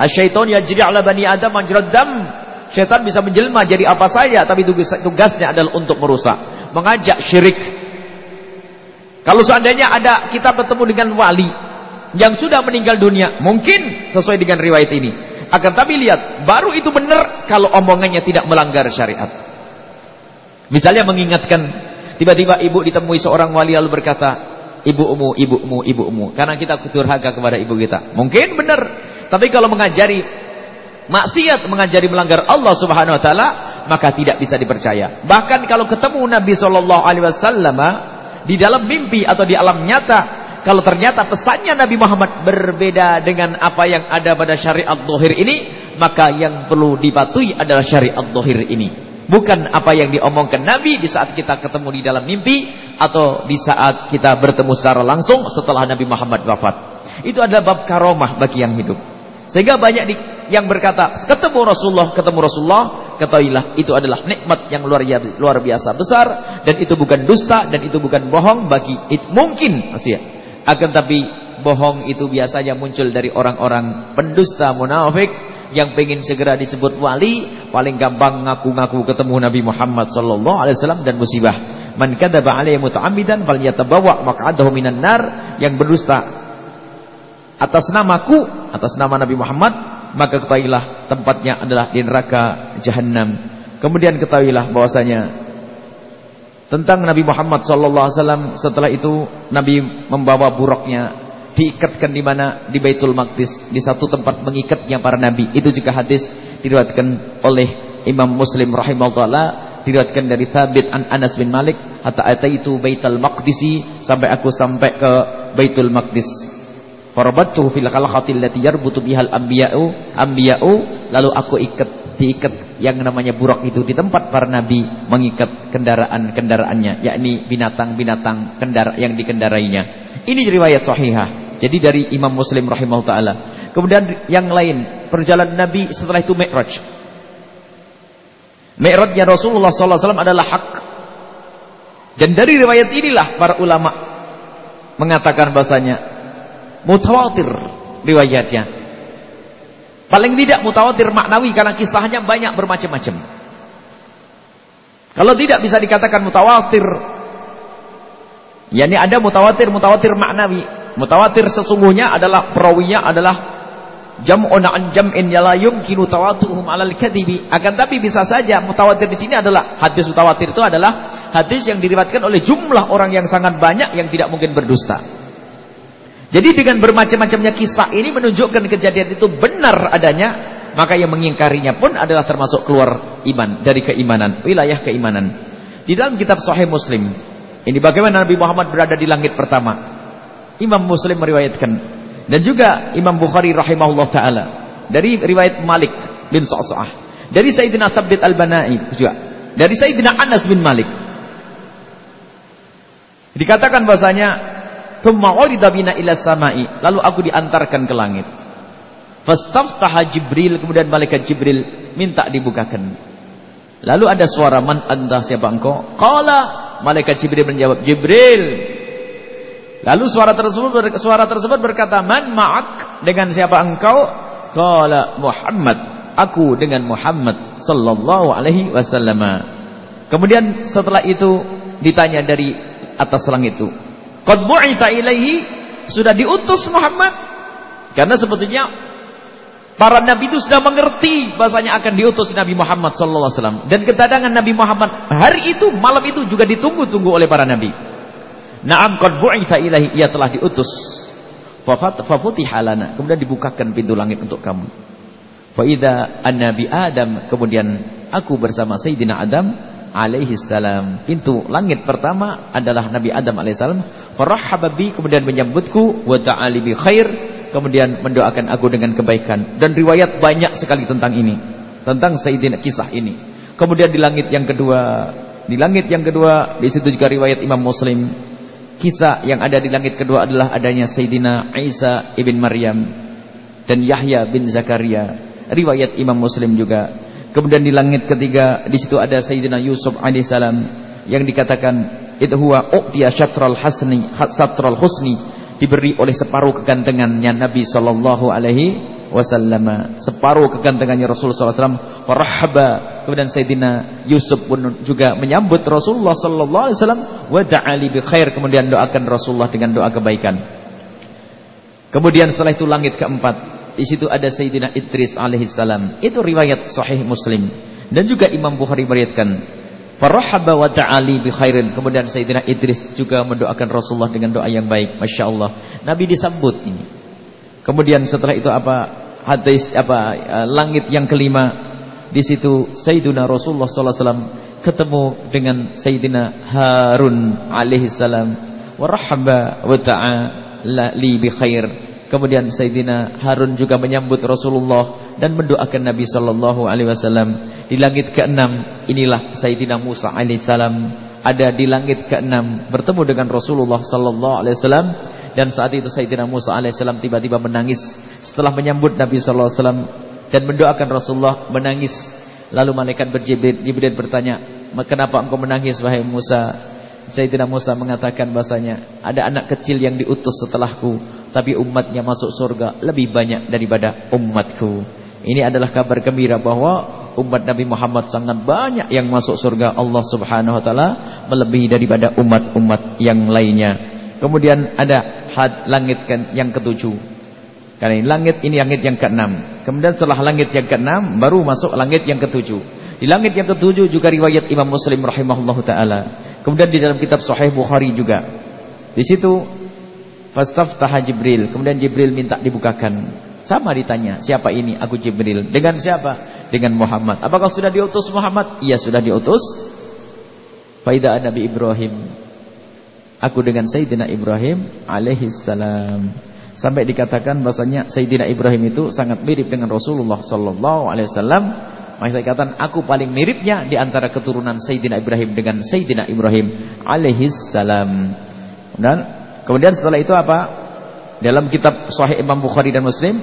Asyaiton yajri ala bani Adam majrad dam. Syaitan bisa menjelma jadi apa saja tapi tugasnya adalah untuk merusak, mengajak syirik. Kalau seandainya ada kita bertemu dengan wali yang sudah meninggal dunia, mungkin sesuai dengan riwayat ini. Akan tapi lihat, baru itu benar kalau omongannya tidak melanggar syariat. Misalnya mengingatkan, tiba-tiba ibu ditemui seorang wali lalu berkata, ibumu, ibumu, ibumu. Karena kita durhaka kepada ibu kita. Mungkin benar. Tapi kalau mengajari maksiat, mengajari melanggar Allah subhanahu wa ta'ala, maka tidak bisa dipercaya. Bahkan kalau ketemu Nabi SAW di dalam mimpi atau di alam nyata, kalau ternyata pesannya Nabi Muhammad berbeda dengan apa yang ada pada syariat dohir ini, maka yang perlu dipatuhi adalah syariat dohir ini. Bukan apa yang diomongkan Nabi di saat kita ketemu di dalam mimpi atau di saat kita bertemu secara langsung setelah Nabi Muhammad wafat. Itu adalah bab karomah bagi yang hidup. Sehingga banyak di, yang berkata, ketemu Rasulullah, ketemu Rasulullah, ketahuilah itu adalah nikmat yang luar biasa, luar biasa besar dan itu bukan dusta dan itu bukan bohong bagi it, mungkin maksudnya akan tapi bohong itu biasanya muncul dari orang-orang pendusta munafik yang pengen segera disebut wali, paling gampang ngaku-ngaku ketemu Nabi Muhammad sallallahu alaihi wasallam dan musibah. Man kadzaba alaihi muta'ammidan falyatabawa maq'adahu minan nar yang berdusta atas namaku, atas nama Nabi Muhammad, maka ketahuilah tempatnya adalah di neraka jahanam. Kemudian ketahuilah bahwasanya tentang Nabi Muhammad SAW setelah itu Nabi membawa buruknya diikatkan di mana? Di Baitul Maqdis. Di satu tempat mengikatnya para nabi. Itu juga hadis diriwayatkan oleh Imam Muslim rahimahullah. Diriwayatkan dari Thabit an Anas bin Malik. Hatta ataitu Baitul Maqdisi sampai aku sampai ke Baitul Maqdis. Farabattuhu fil khalaqatil lati yarbutu bihal anbiya'u anbiya'u. Lalu aku ikat diikat yang namanya burak itu di tempat para nabi mengikat kendaraan-kendaraannya. Yakni binatang-binatang kendara yang dikendarainya. Ini riwayat sahihah jadi dari Imam Muslim rahimahullah taala kemudian yang lain perjalanan nabi setelah itu Mi'raj Mi'rajnya Rasulullah SAW adalah hak dan dari riwayat inilah para ulama mengatakan bahasanya mutawatir riwayatnya Paling tidak mutawatir maknawi karena kisahnya banyak bermacam-macam. Kalau tidak bisa dikatakan mutawatir. yakni ada mutawatir, mutawatir maknawi. Mutawatir sesungguhnya adalah perawinya adalah jam'un an jam'in la yumkinu tawatuhum 'alal kadhibi. Akan tapi bisa saja mutawatir di sini adalah hadis mutawatir itu adalah hadis yang diriwayatkan oleh jumlah orang yang sangat banyak yang tidak mungkin berdusta. Jadi dengan bermacam-macamnya kisah ini menunjukkan kejadian itu benar adanya, maka yang mengingkarinya pun adalah termasuk keluar iman dari keimanan, wilayah keimanan. Di dalam kitab Sahih Muslim, ini bagaimana Nabi Muhammad berada di langit pertama. Imam Muslim meriwayatkan dan juga Imam Bukhari rahimahullah taala dari riwayat Malik bin Sa'sa'ah, dari Sayyidina Thabit Al-Banai juga, dari Sayyidina Anas bin Malik. Dikatakan bahasanya Thumma ulida bina ila samai. Lalu aku diantarkan ke langit. Fastaftaha Jibril. Kemudian malaikat Jibril minta dibukakan. Lalu ada suara man anda siapa engkau? Qala malaikat Jibril menjawab Jibril. Lalu suara tersebut suara tersebut berkata man ma'ak dengan siapa engkau? Qala Muhammad. Aku dengan Muhammad sallallahu alaihi wasallam. Kemudian setelah itu ditanya dari atas langit itu, Qad bu'ita ilaihi sudah diutus Muhammad. Karena sebetulnya para nabi itu sudah mengerti bahasanya akan diutus Nabi Muhammad sallallahu alaihi wasallam dan kedatangan Nabi Muhammad hari itu malam itu juga ditunggu-tunggu oleh para nabi. Na'am qad bu'ita ilaihi ia telah diutus. Fafutiha lana kemudian dibukakan pintu langit untuk kamu. Fa idza an-nabi Adam kemudian aku bersama Sayyidina Adam alaihi salam. Pintu langit pertama adalah Nabi Adam alaihi salam. Farahhaba kemudian menyambutku wa ta'ali bi khair, kemudian mendoakan aku dengan kebaikan. Dan riwayat banyak sekali tentang ini. Tentang Sayyidina kisah ini. Kemudian di langit yang kedua, di langit yang kedua di situ juga riwayat Imam Muslim. Kisah yang ada di langit kedua adalah adanya Sayyidina Isa ibn Maryam dan Yahya bin Zakaria. Riwayat Imam Muslim juga Kemudian di langit ketiga di situ ada Sayyidina Yusuf alaihissalam yang dikatakan itu huwa uqtiya syatral hasni satral husni diberi oleh separuh kegantengannya Nabi sallallahu alaihi wasallam. Separuh kegantengannya Rasulullah sallallahu alaihi. Kemudian Sayyidina Yusuf pun juga menyambut Rasulullah sallallahu alaihi wasallam wa bi khair. Kemudian doakan Rasulullah dengan doa kebaikan. Kemudian setelah itu langit keempat. Di situ ada Sayyidina Idris alaihissalam. Itu riwayat sahih Muslim dan juga Imam Bukhari meriwayatkan Farahaba wa ta'ali bi khairin. Kemudian Sayyidina Idris juga mendoakan Rasulullah dengan doa yang baik. Masya Allah. Nabi disambut ini. Kemudian setelah itu apa? Hadis apa? Uh, langit yang kelima. Di situ Sayyidina Rasulullah sallallahu alaihi wasallam ketemu dengan Sayyidina Harun alaihi salam. Warahaba wa ta'ala li bi khair. Kemudian Sayyidina Harun juga menyambut Rasulullah dan mendoakan Nabi sallallahu alaihi wasallam. Di langit keenam inilah Sayyidina Musa alaihissalam ada di langit keenam bertemu dengan Rasulullah sallallahu alaihi wasallam dan saat itu Sayyidina Musa alaihissalam tiba-tiba menangis setelah menyambut Nabi sallallahu alaihi wasallam dan mendoakan Rasulullah menangis. Lalu malaikat berjibril Jibril bertanya, "Kenapa engkau menangis wahai Musa?" Sayyidina Musa mengatakan bahasanya, "Ada anak kecil yang diutus setelahku, tapi umatnya masuk surga lebih banyak daripada umatku." Ini adalah kabar gembira bahwa umat Nabi Muhammad sangat banyak yang masuk surga Allah Subhanahu wa taala melebihi daripada umat-umat yang lainnya. Kemudian ada had langit kan yang ketujuh. Karena ini langit ini langit yang keenam. Kemudian setelah langit yang keenam baru masuk langit yang ketujuh. Di langit yang ketujuh juga riwayat Imam Muslim rahimahullahu taala. Kemudian di dalam kitab Sahih Bukhari juga. Di situ fastaftaha Jibril. Kemudian Jibril minta dibukakan. Sama ditanya, siapa ini? Aku Jibril. Dengan siapa? Dengan Muhammad. Apakah sudah diutus Muhammad? Iya, sudah diutus. Faidah Nabi Ibrahim. Aku dengan Sayyidina Ibrahim alaihissalam. Sampai dikatakan bahasanya Sayyidina Ibrahim itu sangat mirip dengan Rasulullah sallallahu alaihi wasallam. Maka saya aku paling miripnya di antara keturunan Sayyidina Ibrahim dengan Sayyidina Ibrahim alaihissalam. Dan kemudian setelah itu apa? Dalam kitab Sahih Imam Bukhari dan Muslim,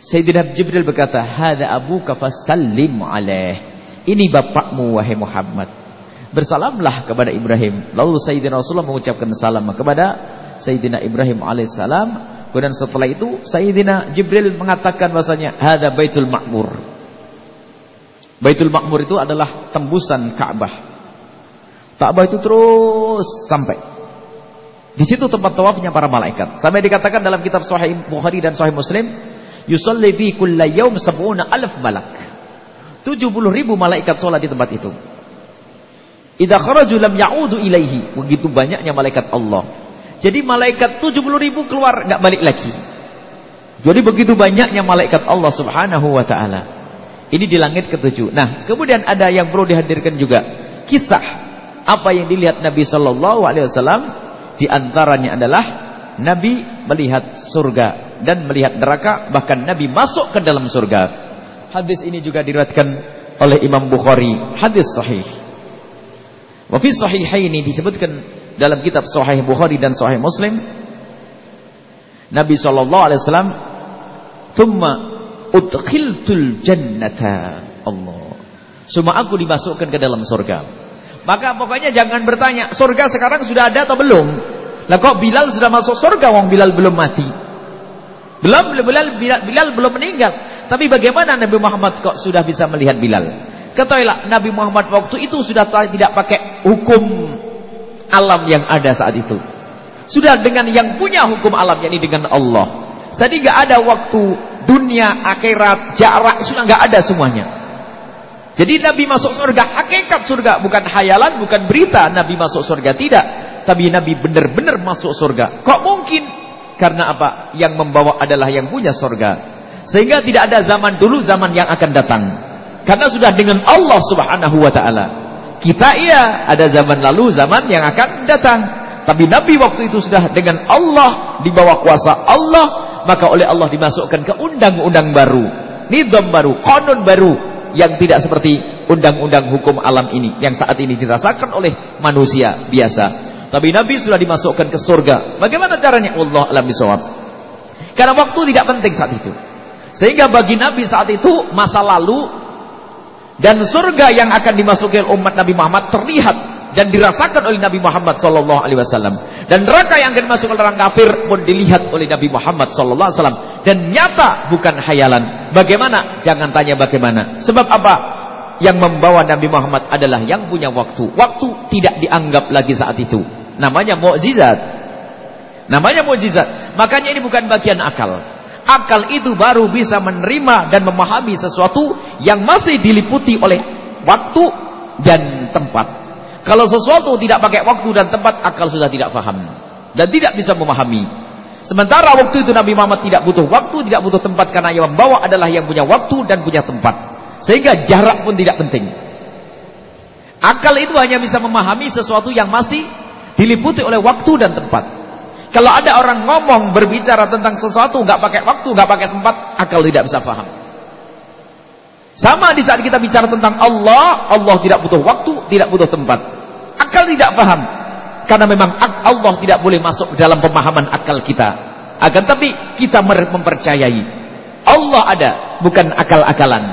Sayyidina Jibril berkata, "Hadza abuka fasallim alaih." Ini bapakmu wahai Muhammad. Bersalamlah kepada Ibrahim. Lalu Sayyidina Rasulullah mengucapkan salam kepada Sayyidina Ibrahim alaihissalam. Kemudian setelah itu Sayyidina Jibril mengatakan bahasanya, "Hadza Baitul Ma'mur." Baitul Ma'mur itu adalah tembusan Ka'bah. Ka'bah itu terus sampai di situ tempat tawafnya para malaikat. Sampai dikatakan dalam kitab Sahih Bukhari dan Sahih Muslim, yusalli fi kulli yaum sab'una alaf malak. 70 ribu malaikat sholat di tempat itu. Idza kharaju lam ya'udu. Begitu banyaknya malaikat Allah. Jadi malaikat 70 ribu keluar nggak balik lagi. Jadi begitu banyaknya malaikat Allah Subhanahu wa taala. Ini di langit ketujuh. Nah, kemudian ada yang perlu dihadirkan juga. Kisah apa yang dilihat Nabi sallallahu alaihi wasallam di antaranya adalah Nabi melihat surga dan melihat neraka, bahkan Nabi masuk ke dalam surga. Hadis ini juga diriwayatkan oleh Imam Bukhari, hadis sahih. Wa fi sahihaini disebutkan dalam kitab Sahih Bukhari dan Sahih Muslim Nabi sallallahu alaihi wasallam thumma udkhiltul jannata Allah. Semua aku dimasukkan ke dalam surga. Maka pokoknya jangan bertanya, surga sekarang sudah ada atau belum? Lah kok Bilal sudah masuk surga wong Bilal belum mati? Belum Bilal, Bilal, Bilal belum meninggal. Tapi bagaimana Nabi Muhammad kok sudah bisa melihat Bilal? Ketahuilah Nabi Muhammad waktu itu sudah tidak pakai hukum alam yang ada saat itu. Sudah dengan yang punya hukum alam yakni dengan Allah. Jadi nggak ada waktu dunia, akhirat, jarak sudah nggak ada semuanya. Jadi Nabi masuk surga, hakikat surga, bukan hayalan, bukan berita Nabi masuk surga, tidak. Tapi Nabi benar-benar masuk surga. Kok mungkin? Karena apa? Yang membawa adalah yang punya surga. Sehingga tidak ada zaman dulu, zaman yang akan datang. Karena sudah dengan Allah subhanahu wa ta'ala. Kita iya, ada zaman lalu, zaman yang akan datang. Tapi Nabi waktu itu sudah dengan Allah, di bawah kuasa Allah, maka oleh Allah dimasukkan ke undang-undang baru. Nidam baru, konon baru, yang tidak seperti undang-undang hukum alam ini yang saat ini dirasakan oleh manusia biasa. Tapi Nabi sudah dimasukkan ke surga. Bagaimana caranya? Allah alam bisawab. Karena waktu tidak penting saat itu. Sehingga bagi Nabi saat itu masa lalu dan surga yang akan dimasuki umat Nabi Muhammad terlihat dan dirasakan oleh Nabi Muhammad sallallahu alaihi wasallam. Dan neraka yang akan masuk orang kafir pun dilihat oleh Nabi Muhammad sallallahu alaihi wasallam dan nyata bukan hayalan. Bagaimana? Jangan tanya bagaimana. Sebab apa? Yang membawa Nabi Muhammad adalah yang punya waktu. Waktu tidak dianggap lagi saat itu. Namanya mukjizat. Namanya mukjizat. Makanya ini bukan bagian akal. Akal itu baru bisa menerima dan memahami sesuatu yang masih diliputi oleh waktu dan tempat. Kalau sesuatu tidak pakai waktu dan tempat, akal sudah tidak paham dan tidak bisa memahami. Sementara waktu itu Nabi Muhammad tidak butuh waktu, tidak butuh tempat karena yang membawa adalah yang punya waktu dan punya tempat. Sehingga jarak pun tidak penting. Akal itu hanya bisa memahami sesuatu yang masih diliputi oleh waktu dan tempat. Kalau ada orang ngomong berbicara tentang sesuatu nggak pakai waktu, nggak pakai tempat, akal tidak bisa paham. Sama di saat kita bicara tentang Allah, Allah tidak butuh waktu, tidak butuh tempat. Akal tidak paham. Karena memang Allah tidak boleh masuk dalam pemahaman akal kita. Akan tapi kita mempercayai Allah ada, bukan akal-akalan.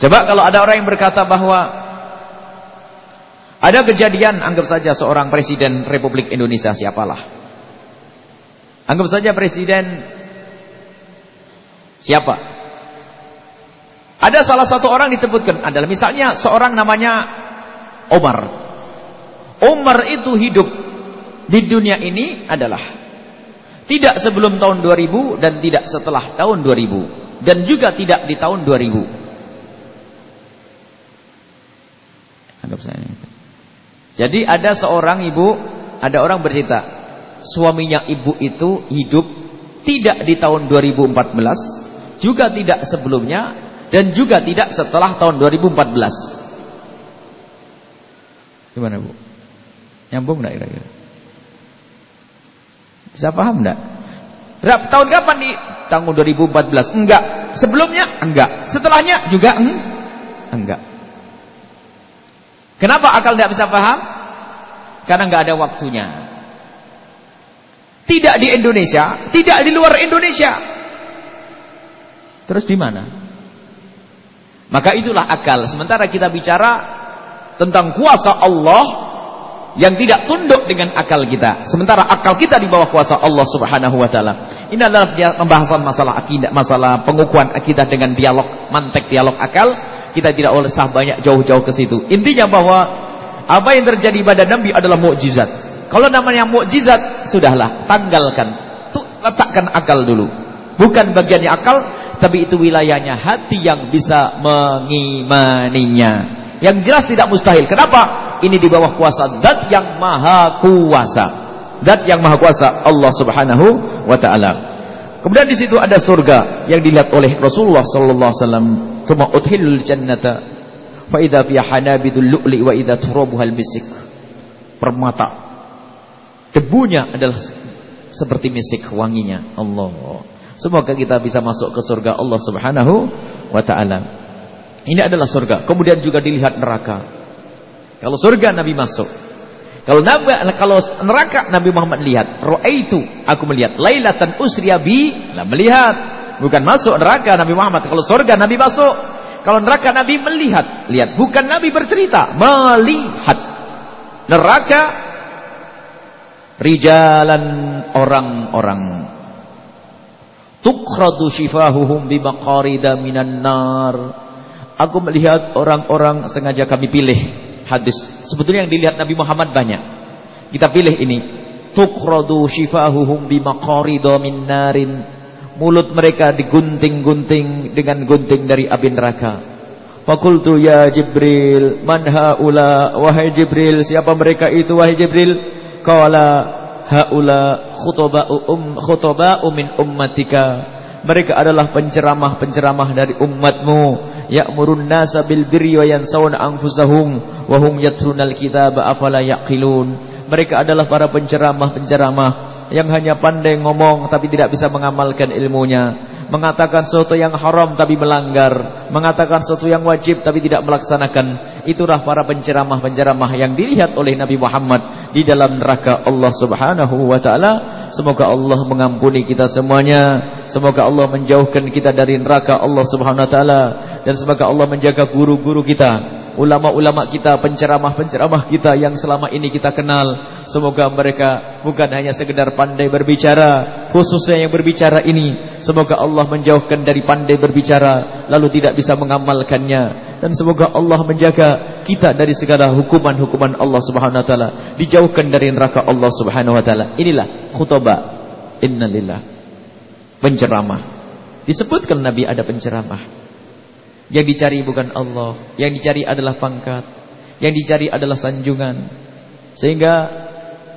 Coba kalau ada orang yang berkata bahwa ada kejadian, anggap saja seorang presiden Republik Indonesia, siapalah. Anggap saja presiden siapa? Ada salah satu orang disebutkan adalah misalnya seorang namanya Omar. Omar itu hidup di dunia ini adalah tidak sebelum tahun 2000 dan tidak setelah tahun 2000 dan juga tidak di tahun 2000. Anggap saya. Jadi ada seorang ibu, ada orang bercerita, suaminya ibu itu hidup tidak di tahun 2014, juga tidak sebelumnya dan juga tidak setelah tahun 2014. Gimana Bu? Nyambung enggak kira-kira? Bisa paham enggak? Berapa tahun kapan di tahun 2014? Enggak. Sebelumnya? Enggak. Setelahnya juga en enggak. Kenapa akal tidak bisa paham? Karena enggak ada waktunya. Tidak di Indonesia, tidak di luar Indonesia. Terus di mana? Maka itulah akal. Sementara kita bicara tentang kuasa Allah yang tidak tunduk dengan akal kita. Sementara akal kita di bawah kuasa Allah Subhanahu wa taala. Ini adalah pembahasan masalah akidah, masalah pengukuhan akidah dengan dialog, mantek dialog akal. Kita tidak boleh sah banyak jauh-jauh ke situ. Intinya bahwa apa yang terjadi pada Nabi adalah mukjizat. Kalau namanya mukjizat, sudahlah, tanggalkan. Tuh, letakkan akal dulu. Bukan bagiannya akal, tapi itu wilayahnya hati yang bisa mengimaninya. Yang jelas tidak mustahil. Kenapa? Ini di bawah kuasa zat yang maha kuasa. Zat yang maha kuasa Allah Subhanahu wa taala. Kemudian di situ ada surga yang dilihat oleh Rasulullah sallallahu alaihi wasallam, "Tsumma udkhilul jannata fa idza fiha hanabidul lu'li wa idza turabuhal misik." Permata. Debunya adalah seperti misik wanginya. Allah. Semoga kita bisa masuk ke surga Allah Subhanahu wa taala. Ini adalah surga. Kemudian juga dilihat neraka. Kalau surga Nabi masuk. Kalau Nabi kalau neraka Nabi Muhammad lihat. Ra'aitu, aku melihat. Lailatan usriya bi, lah melihat. Bukan masuk neraka Nabi Muhammad. Kalau surga Nabi masuk. Kalau neraka Nabi melihat. Lihat, bukan Nabi bercerita, melihat. Neraka rijalan orang-orang tukradu shifahuhum bimaqarida minan nar aku melihat orang-orang sengaja kami pilih hadis sebetulnya yang dilihat Nabi Muhammad banyak kita pilih ini tukradu shifahuhum bimaqarida min narin mulut mereka digunting-gunting dengan gunting dari api neraka. Fakultu ya Jibril man haula? Wahai Jibril siapa mereka itu wahai Jibril? Qala haula khutba'u um khutba'u min ummatika. Mereka adalah penceramah-penceramah dari umatmu. Ya'murun nasa bil birri wa yansawna anfusahum wa hum yatrunal kitaba afala yaqilun. Mereka adalah para penceramah-penceramah yang hanya pandai ngomong tapi tidak bisa mengamalkan ilmunya. Mengatakan sesuatu yang haram tapi melanggar. Mengatakan sesuatu yang wajib tapi tidak melaksanakan. Itulah para penceramah-penceramah yang dilihat oleh Nabi Muhammad di dalam neraka Allah Subhanahu wa taala. Semoga Allah mengampuni kita semuanya. Semoga Allah menjauhkan kita dari neraka Allah Subhanahu wa taala. Dan semoga Allah menjaga guru-guru kita ulama-ulama kita, penceramah-penceramah kita yang selama ini kita kenal. Semoga mereka bukan hanya sekedar pandai berbicara, khususnya yang berbicara ini. Semoga Allah menjauhkan dari pandai berbicara, lalu tidak bisa mengamalkannya. Dan semoga Allah menjaga kita dari segala hukuman-hukuman Allah subhanahu wa ta'ala. Dijauhkan dari neraka Allah subhanahu wa ta'ala. Inilah khutbah. Innalillah. Penceramah. Disebutkan Nabi ada penceramah. Yang dicari bukan Allah, yang dicari adalah pangkat, yang dicari adalah sanjungan. Sehingga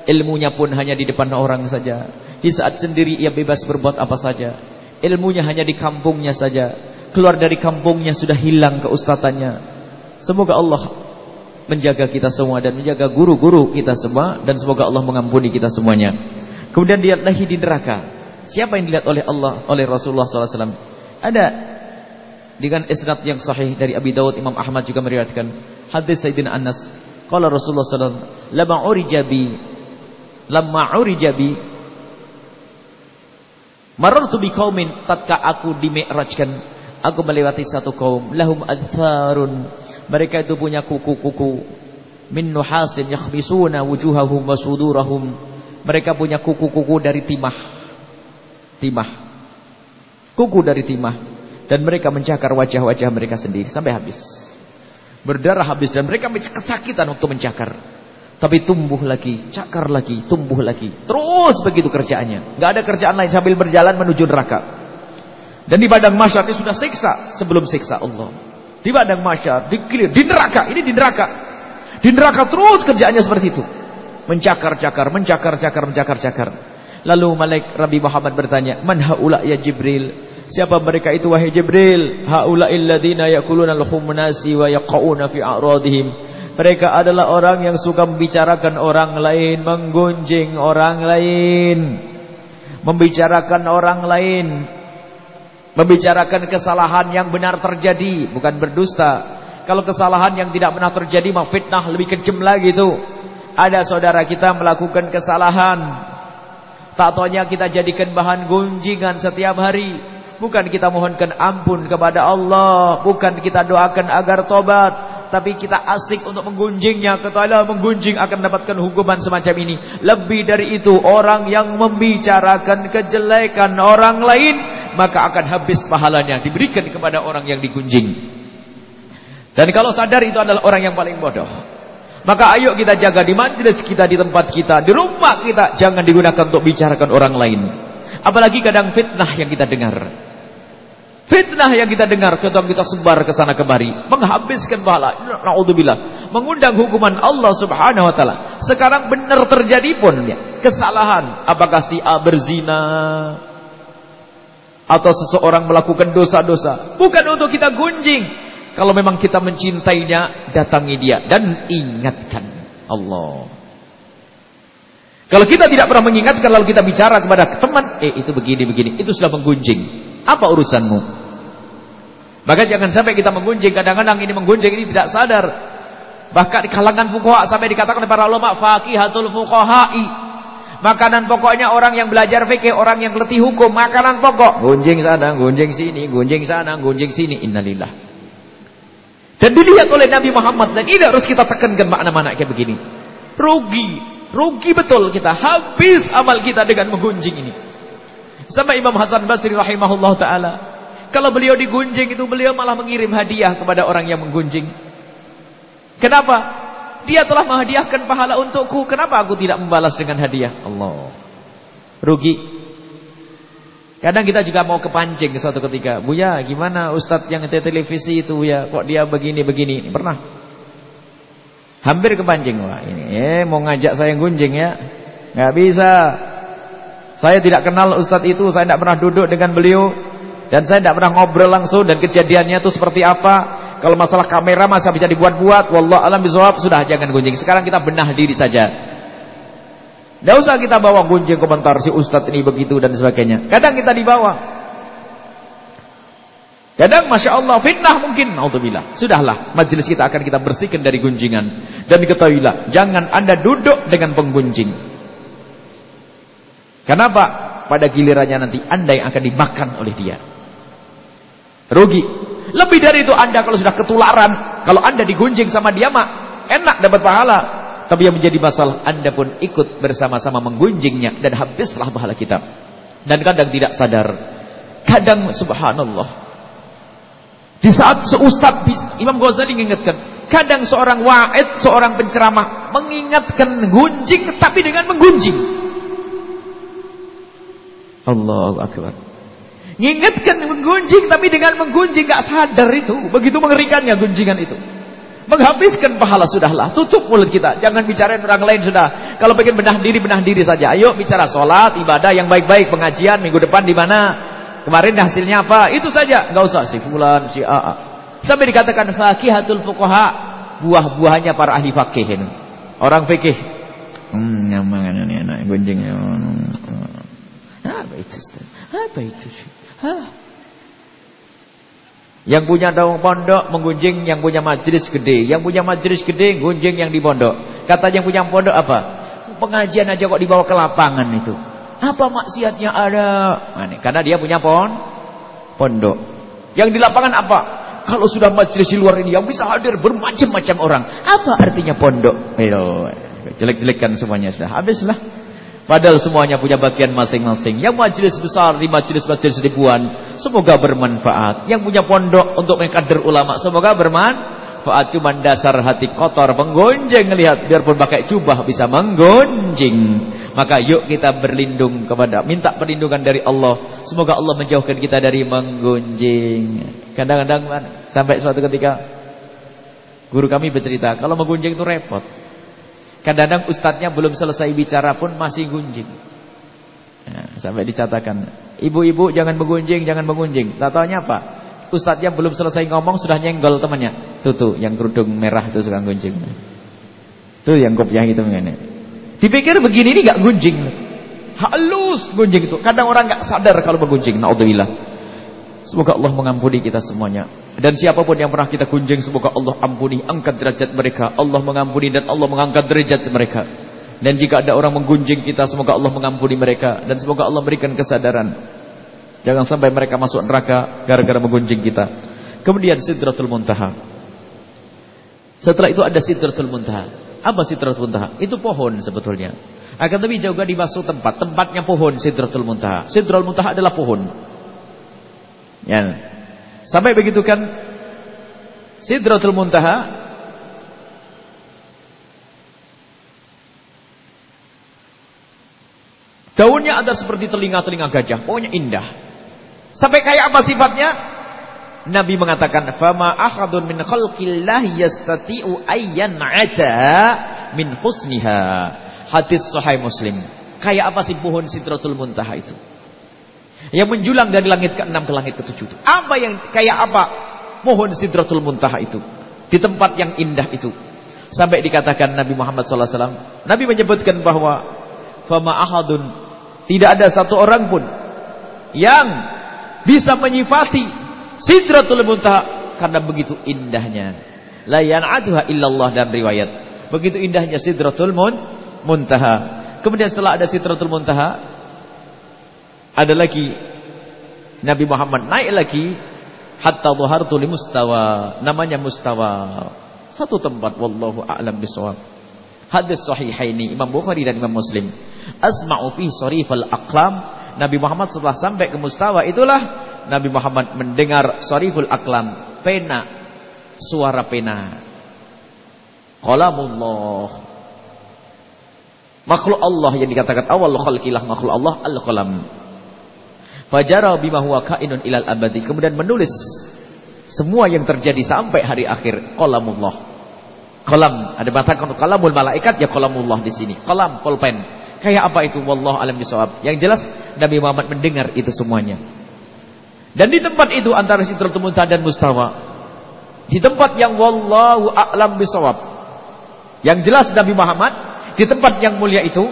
ilmunya pun hanya di depan orang saja. Di saat sendiri ia bebas berbuat apa saja. Ilmunya hanya di kampungnya saja. Keluar dari kampungnya sudah hilang keustatannya. Semoga Allah menjaga kita semua dan menjaga guru-guru kita semua dan semoga Allah mengampuni kita semuanya. Kemudian dia lahir di neraka. Siapa yang dilihat oleh Allah, oleh Rasulullah SAW? Ada dengan isnad yang sahih dari Abi Dawud Imam Ahmad juga meriwayatkan. Hadis Sayyidina Anas qala Rasulullah sallallahu alaihi wasallam lamma urijabi lamma urijabi marartu bi qaumin tatka aku dimi'rajkan aku melewati satu kaum lahum adtharun mereka itu punya kuku-kuku min nuhasin yakhmisuna wujuhahum wa sudurahum. Mereka punya kuku-kuku dari timah. Timah. Kuku dari timah dan mereka mencakar wajah-wajah mereka sendiri sampai habis. Berdarah habis dan mereka kesakitan untuk mencakar. Tapi tumbuh lagi, cakar lagi, tumbuh lagi. Terus begitu kerjaannya. Gak ada kerjaan lain sambil berjalan menuju neraka. Dan di padang masyar ini sudah siksa sebelum siksa Allah. Di padang masyar, di di neraka, ini di neraka. Di neraka terus kerjaannya seperti itu. Mencakar-cakar, mencakar-cakar, mencakar-cakar. Lalu Malik Rabbi Muhammad bertanya, "Man haula ya Jibril?" Siapa mereka itu wahai Jibril? Haula'il ladzina yaquluna al-khumnasi wa yaqauna fi a'radihim. Mereka adalah orang yang suka membicarakan orang lain, menggunjing orang lain. Membicarakan orang lain. Membicarakan kesalahan yang benar terjadi, bukan berdusta. Kalau kesalahan yang tidak benar terjadi, mah fitnah lebih kejam lagi itu. Ada saudara kita melakukan kesalahan. Tak taunya kita jadikan bahan gunjingan setiap hari. Bukan kita mohonkan ampun kepada Allah. Bukan kita doakan agar tobat. Tapi kita asik untuk menggunjingnya. Ketahuilah menggunjing akan mendapatkan hukuman semacam ini. Lebih dari itu Orang yang membicarakan kejelekan orang lain Maka akan habis pahalanya Diberikan kepada orang yang digunjing. Dan kalau sadar itu adalah orang yang paling bodoh. Maka ayo kita jaga di majlis kita, di tempat kita Di rumah kita. Jangan digunakan untuk bicarakan orang lain. Apalagi kadang fitnah yang kita dengar Fitnah yang kita dengar, kita kita sebar ke sana kemari, menghabiskan pahala. Nauzubillah, mengundang hukuman Allah Subhanahu wa taala. Sekarang benar terjadi pun ya, kesalahan. Apakah si A berzina atau seseorang melakukan dosa-dosa? Bukan untuk kita gunjing. Kalau memang kita mencintainya, datangi dia dan ingatkan Allah. Kalau kita tidak pernah mengingatkan lalu kita bicara kepada teman, eh itu begini begini, itu sudah menggunjing. Apa urusanmu? Maka jangan sampai kita menggunjing. Kadang-kadang ini menggunjing ini tidak sadar. Bahkan di kalangan fuqaha sampai dikatakan oleh para ulama faqihatul fuqaha'i. Makanan pokoknya orang yang belajar fikih, orang yang letih hukum, makanan pokok. Gunjing sana, gunjing sini, gunjing sana, gunjing sini. Innalillah. Dan dilihat oleh Nabi Muhammad dan ini harus kita tekankan makna-makna kayak begini. Rugi, rugi betul kita. Habis amal kita dengan menggunjing ini. Sama Imam Hasan Basri rahimahullah taala. Kalau beliau digunjing itu beliau malah mengirim hadiah kepada orang yang menggunjing. Kenapa? Dia telah menghadiahkan pahala untukku. Kenapa aku tidak membalas dengan hadiah? Allah. Rugi. Kadang kita juga mau kepancing suatu ketika. Buya, gimana ustadz yang di televisi itu ya? Kok dia begini-begini? Pernah? Hampir kepancing. Wah, ini eh mau ngajak saya gunjing ya? Gak bisa. Saya tidak kenal ustadz itu, saya tidak pernah duduk dengan beliau dan saya tidak pernah ngobrol langsung dan kejadiannya itu seperti apa. Kalau masalah kamera masa bisa dibuat-buat, wallah alam bisawab sudah jangan gunjing. Sekarang kita benah diri saja. Tidak usah kita bawa gunjing komentar si ustadz ini begitu dan sebagainya. Kadang kita dibawa. Kadang Masya Allah fitnah mungkin Alhamdulillah Sudahlah majelis kita akan kita bersihkan dari gunjingan Dan diketahuilah Jangan anda duduk dengan penggunjing Kenapa? Pada gilirannya nanti anda yang akan dimakan oleh dia. Rugi. Lebih dari itu anda kalau sudah ketularan, Kalau anda digunjing sama dia mak, enak dapat pahala. Tapi yang menjadi masalah anda pun ikut bersama-sama menggunjingnya dan habislah pahala kita. Dan kadang tidak sadar. Kadang subhanallah. Di saat seustad Imam Ghazali mengingatkan, kadang seorang wa'id, seorang penceramah mengingatkan gunjing tapi dengan menggunjing. Allahu akbar. Mengingatkan menggunjing tapi dengan menggunjing gak sadar itu. Begitu mengerikannya gunjingan itu. Menghabiskan pahala sudahlah. Tutup mulut kita. Jangan bicarain orang lain sudah. Kalau pengen benah diri, benah diri saja. Ayo bicara sholat, ibadah yang baik-baik, pengajian minggu depan di mana? Kemarin hasilnya apa? Itu saja. Enggak usah si fulan, si AA. Sampai dikatakan fakihatul fuqaha, buah-buahnya para ahli fakih ini. Orang fikih. Hmm, nyaman enak gunjing. Apa itu? Apa itu? Hah? Yang punya daun pondok menggunjing yang punya majlis gede. Yang punya majlis gede gunjing yang di pondok. Kata yang punya pondok apa? Pengajian aja kok dibawa ke lapangan itu. Apa maksiatnya ada? Nah, karena dia punya pohon pondok. Yang di lapangan apa? Kalau sudah majelis di luar ini yang bisa hadir bermacam-macam orang. Apa artinya pondok? Jelek-jelekkan semuanya sudah. Habislah. Padahal semuanya punya bagian masing-masing. Yang majelis besar di majelis-majelis ribuan, semoga bermanfaat. Yang punya pondok untuk mengkader ulama, semoga bermanfaat. Cuma dasar hati kotor, menggonjeng lihat biarpun pakai jubah bisa menggonjing. Maka yuk kita berlindung kepada minta perlindungan dari Allah. Semoga Allah menjauhkan kita dari menggunjing. Kadang-kadang sampai suatu ketika guru kami bercerita, kalau menggunjing itu repot. Kadang-kadang ustadznya belum selesai bicara pun masih gunjing. Ya, sampai dicatakan, ibu-ibu jangan menggunjing, jangan menggunjing. Tak tahunya apa? Ustadznya belum selesai ngomong sudah nyenggol temannya. Tuh tuh yang kerudung merah itu suka gunjing. Tuh yang kopiah itu mengenai. Dipikir begini ini gak gunjing. Halus gunjing itu. Kadang orang gak sadar kalau menggunjing. Naudzubillah. Semoga Allah mengampuni kita semuanya. Dan siapa pun yang pernah kita gunjing, semoga Allah ampuni, angkat derajat mereka. Allah mengampuni dan Allah mengangkat derajat mereka. Dan jika ada orang menggunjing kita, semoga Allah mengampuni mereka. Dan semoga Allah berikan kesadaran. Jangan sampai mereka masuk neraka gara-gara menggunjing kita. Kemudian Sidratul Muntaha. Setelah itu ada Sidratul Muntaha. Apa Sidratul Muntaha? Itu pohon sebetulnya. Akan tapi juga dibasuh tempat. Tempatnya pohon Sidratul Muntaha. Sidratul Muntaha adalah pohon. Ya. Sampai begitu kan Sidratul Muntaha Daunnya ada seperti telinga-telinga gajah. Pokoknya indah. Sampai kayak apa sifatnya? Nabi mengatakan, "Fama ahadun min khalqillah yastati'u ayyan 'ata min husniha." Hadis sahih Muslim. Kayak apa sih pohon Sidratul Muntaha itu? Yang menjulang dari langit ke-6 ke langit ke-7 itu. Apa yang kayak apa pohon Sidratul Muntaha itu? Di tempat yang indah itu. Sampai dikatakan Nabi Muhammad SAW. Nabi menyebutkan bahwa fama ahadun tidak ada satu orang pun yang bisa menyifati Sidratul Muntaha karena begitu indahnya. La yan'atuha illallah dalam riwayat. Begitu indahnya Sidratul Muntaha. Kemudian setelah ada Sidratul Muntaha ada lagi. Nabi Muhammad naik lagi. Hatta dhahartu mustawa. Namanya mustawa. Satu tempat wallahu a'lam bisawab. Hadis sahihaini Imam Bukhari dan Imam Muslim. Asma'u fi sarifal aqlam. Nabi Muhammad setelah sampai ke mustawa itulah Nabi Muhammad mendengar sariful aklam, pena, suara pena. Qalamullah. Makhluk Allah yang dikatakan awal khalqilah makhluk Allah al-qalam. Fajara bima huwa kainun ilal abadi. Kemudian menulis semua yang terjadi sampai hari akhir. Qalamullah. Qalam, ada matakan qalamul malaikat ya qalamullah di sini. Qalam, pulpen. Kayak apa itu? Wallahu alam bisawab. Yang jelas Nabi Muhammad mendengar itu semuanya. Dan di tempat itu antara Sidratul Muntaha dan Mustawa. Di tempat yang wallahu a'lam bisawab. Yang jelas Nabi Muhammad di tempat yang mulia itu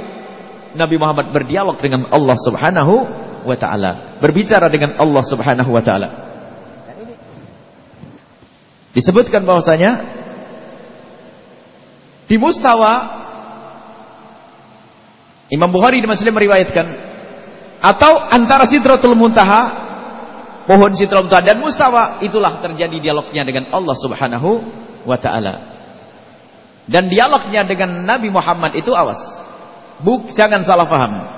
Nabi Muhammad berdialog dengan Allah Subhanahu wa taala, berbicara dengan Allah Subhanahu wa taala. Disebutkan bahwasanya di Mustawa Imam Bukhari dan Muslim meriwayatkan atau antara Sidratul Muntaha pohon Sidratul Muntaha dan Mustawa itulah terjadi dialognya dengan Allah Subhanahu wa taala. Dan dialognya dengan Nabi Muhammad itu awas. Buk jangan salah paham.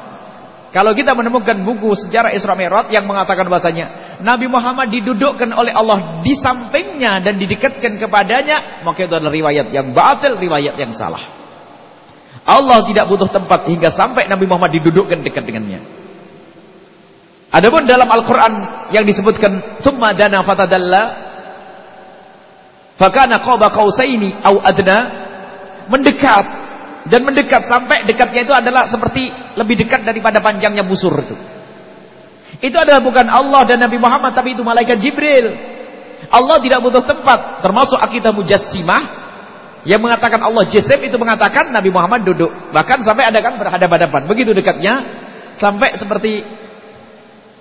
Kalau kita menemukan buku sejarah Isra Mi'raj yang mengatakan bahasanya Nabi Muhammad didudukkan oleh Allah di sampingnya dan didekatkan kepadanya, maka itu adalah riwayat yang batil, riwayat yang salah. Allah tidak butuh tempat hingga sampai Nabi Muhammad didudukkan dekat dengannya. Adapun dalam Al-Qur'an yang disebutkan thumma dana fatadalla fakana qaba qausaini au adna mendekat dan mendekat sampai dekatnya itu adalah seperti lebih dekat daripada panjangnya busur itu. Itu adalah bukan Allah dan Nabi Muhammad tapi itu malaikat Jibril. Allah tidak butuh tempat, termasuk akidah mujassimah yang mengatakan Allah jisim itu mengatakan Nabi Muhammad duduk. Bahkan sampai ada kan berhadapan-hadapan. Begitu dekatnya sampai seperti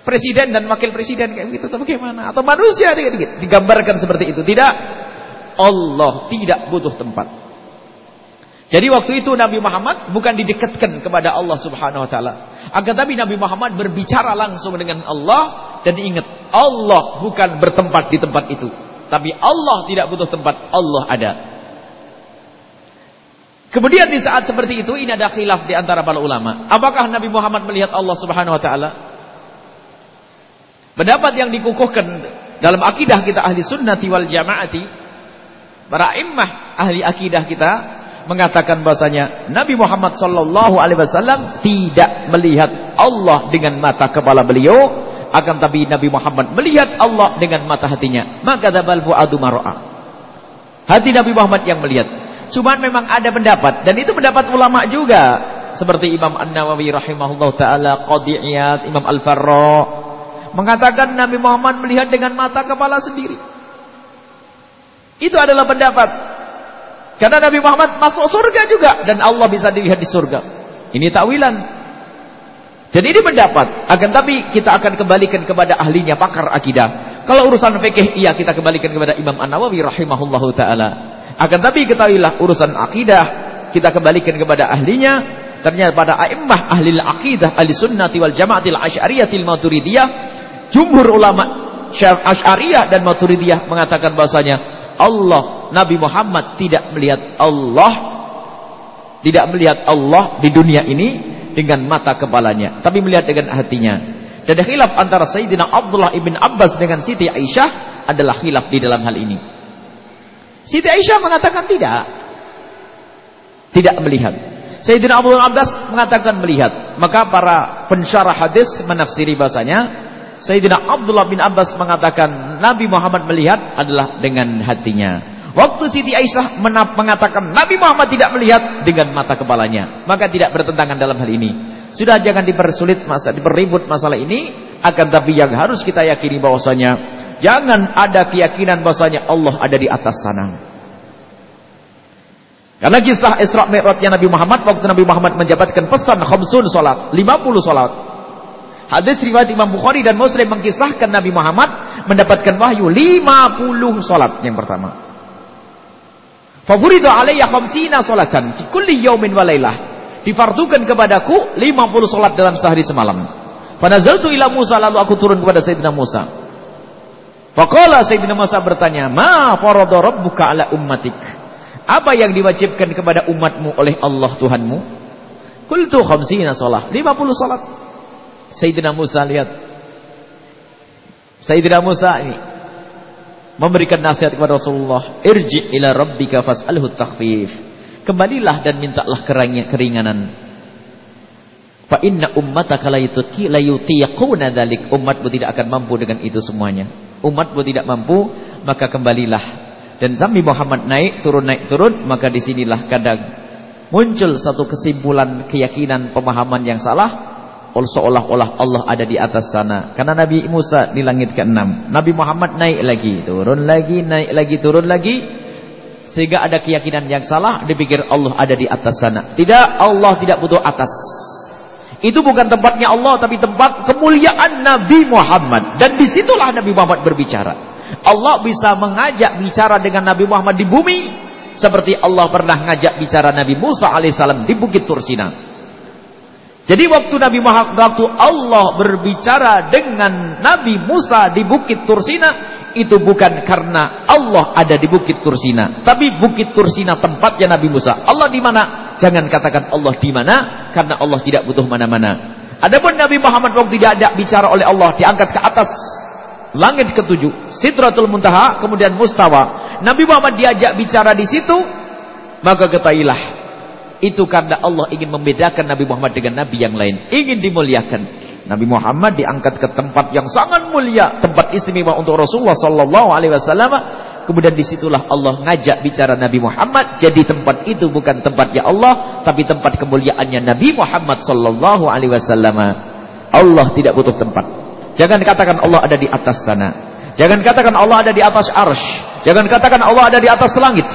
presiden dan wakil presiden kayak begitu atau bagaimana? Atau manusia dikit-dikit digambarkan seperti itu. Tidak. Allah tidak butuh tempat. Jadi waktu itu Nabi Muhammad bukan didekatkan kepada Allah Subhanahu wa taala. Akan tapi Nabi Muhammad berbicara langsung dengan Allah dan ingat Allah bukan bertempat di tempat itu. Tapi Allah tidak butuh tempat, Allah ada. Kemudian di saat seperti itu ini ada khilaf di antara para ulama. Apakah Nabi Muhammad melihat Allah Subhanahu wa taala? Pendapat yang dikukuhkan dalam akidah kita ahli sunnati wal jamaati para immah ahli akidah kita mengatakan bahasanya Nabi Muhammad sallallahu alaihi wasallam tidak melihat Allah dengan mata kepala beliau akan tapi Nabi Muhammad melihat Allah dengan mata hatinya. Maka dzabal fuadu mar'a hati Nabi Muhammad yang melihat. Cuman memang ada pendapat dan itu pendapat ulama juga. Seperti Imam An-Nawawi rahimahullah taala Qadiyat Imam Al-Farra. Mengatakan Nabi Muhammad melihat dengan mata kepala sendiri. Itu adalah pendapat. Karena Nabi Muhammad masuk surga juga dan Allah bisa dilihat di surga. Ini takwilan. Jadi ini pendapat. Akan tapi kita akan kembalikan kepada ahlinya pakar akidah. Kalau urusan fikih iya kita kembalikan kepada Imam An-Nawawi rahimahullahu taala. Akan tapi ketahuilah urusan akidah kita kembalikan kepada ahlinya. Ternyata pada a'immah ahli akidah ahli sunnati wal jamaatil asy'ariyatil maturidiyah Jumhur ulama Asy'ariyah dan Maturidiyah mengatakan bahasanya Allah Nabi Muhammad tidak melihat Allah tidak melihat Allah di dunia ini dengan mata kepalanya tapi melihat dengan hatinya. Dan khilaf antara Sayyidina Abdullah ibn Abbas dengan Siti Aisyah adalah khilaf di dalam hal ini. Siti Aisyah mengatakan tidak. Tidak melihat. Sayyidina Abdullah Abbas mengatakan melihat. Maka para pensyarah hadis menafsiri bahasanya Sayyidina Abdullah bin Abbas mengatakan Nabi Muhammad melihat adalah dengan hatinya. Waktu Siti Aisyah mengatakan Nabi Muhammad tidak melihat dengan mata kepalanya, maka tidak bertentangan dalam hal ini. Sudah jangan dipersulit masa diperribut masalah ini, akan tapi yang harus kita yakini bahwasanya jangan ada keyakinan bahwasanya Allah ada di atas sana. Karena kisah Isra Mi'rajnya Nabi Muhammad waktu Nabi Muhammad menjabatkan pesan khamsun salat, 50 salat. Hadis riwayat Imam Bukhari dan Muslim mengkisahkan Nabi Muhammad mendapatkan wahyu 50 salat yang pertama. Favoritu alayya khamsina salatan fi kulli yawmin wa lailah. Difardukan kepadaku 50 salat dalam sehari semalam. Fanazaltu ila Musa lalu aku turun kepada Sayyidina Musa. Faqala Sayyidina Musa bertanya, "Ma farada rabbuka ala ummatik?" Apa yang diwajibkan kepada umatmu oleh Allah Tuhanmu? Qultu khamsina salat, 50 salat. Sayyidina Musa lihat. Sayyidina Musa ini memberikan nasihat kepada Rasulullah, "Irji ila rabbika fas'alhu takhfif." Kembalilah dan mintalah keringanan. Fa inna ummataka la yutqi la yutiquna dzalik. Umatmu tidak akan mampu dengan itu semuanya. Umatmu tidak mampu, maka kembalilah. Dan sambil Muhammad naik turun naik turun, maka di sinilah kadang muncul satu kesimpulan keyakinan pemahaman yang salah seolah-olah Allah ada di atas sana. Karena Nabi Musa di langit ke-6. Nabi Muhammad naik lagi, turun lagi, naik lagi, turun lagi. Sehingga ada keyakinan yang salah, dipikir Allah ada di atas sana. Tidak, Allah tidak butuh atas. Itu bukan tempatnya Allah, tapi tempat kemuliaan Nabi Muhammad. Dan di situlah Nabi Muhammad berbicara. Allah bisa mengajak bicara dengan Nabi Muhammad di bumi. Seperti Allah pernah ngajak bicara Nabi Musa alaihissalam di Bukit Tursina. Jadi waktu Nabi Muhammad waktu Allah berbicara dengan Nabi Musa di Bukit Tursina, itu bukan karena Allah ada di Bukit Tursina, tapi Bukit Tursina tempatnya Nabi Musa. Allah di mana? Jangan katakan Allah di mana, karena Allah tidak butuh mana-mana. Adapun Nabi Muhammad waktu tidak ada bicara oleh Allah diangkat ke atas langit ketujuh, Sidratul Muntaha, kemudian Mustawa. Nabi Muhammad diajak bicara di situ, maka ketahuilah itu karena Allah ingin membedakan Nabi Muhammad dengan Nabi yang lain, ingin dimuliakan. Nabi Muhammad diangkat ke tempat yang sangat mulia, tempat istimewa untuk Rasulullah sallallahu alaihi wasallam. Kemudian di situlah Allah ngajak bicara Nabi Muhammad. Jadi tempat itu bukan tempatnya Allah, tapi tempat kemuliaannya Nabi Muhammad sallallahu alaihi wasallam. Allah tidak butuh tempat. Jangan katakan Allah ada di atas sana. Jangan katakan Allah ada di atas arsh. Jangan katakan Allah ada di atas langit.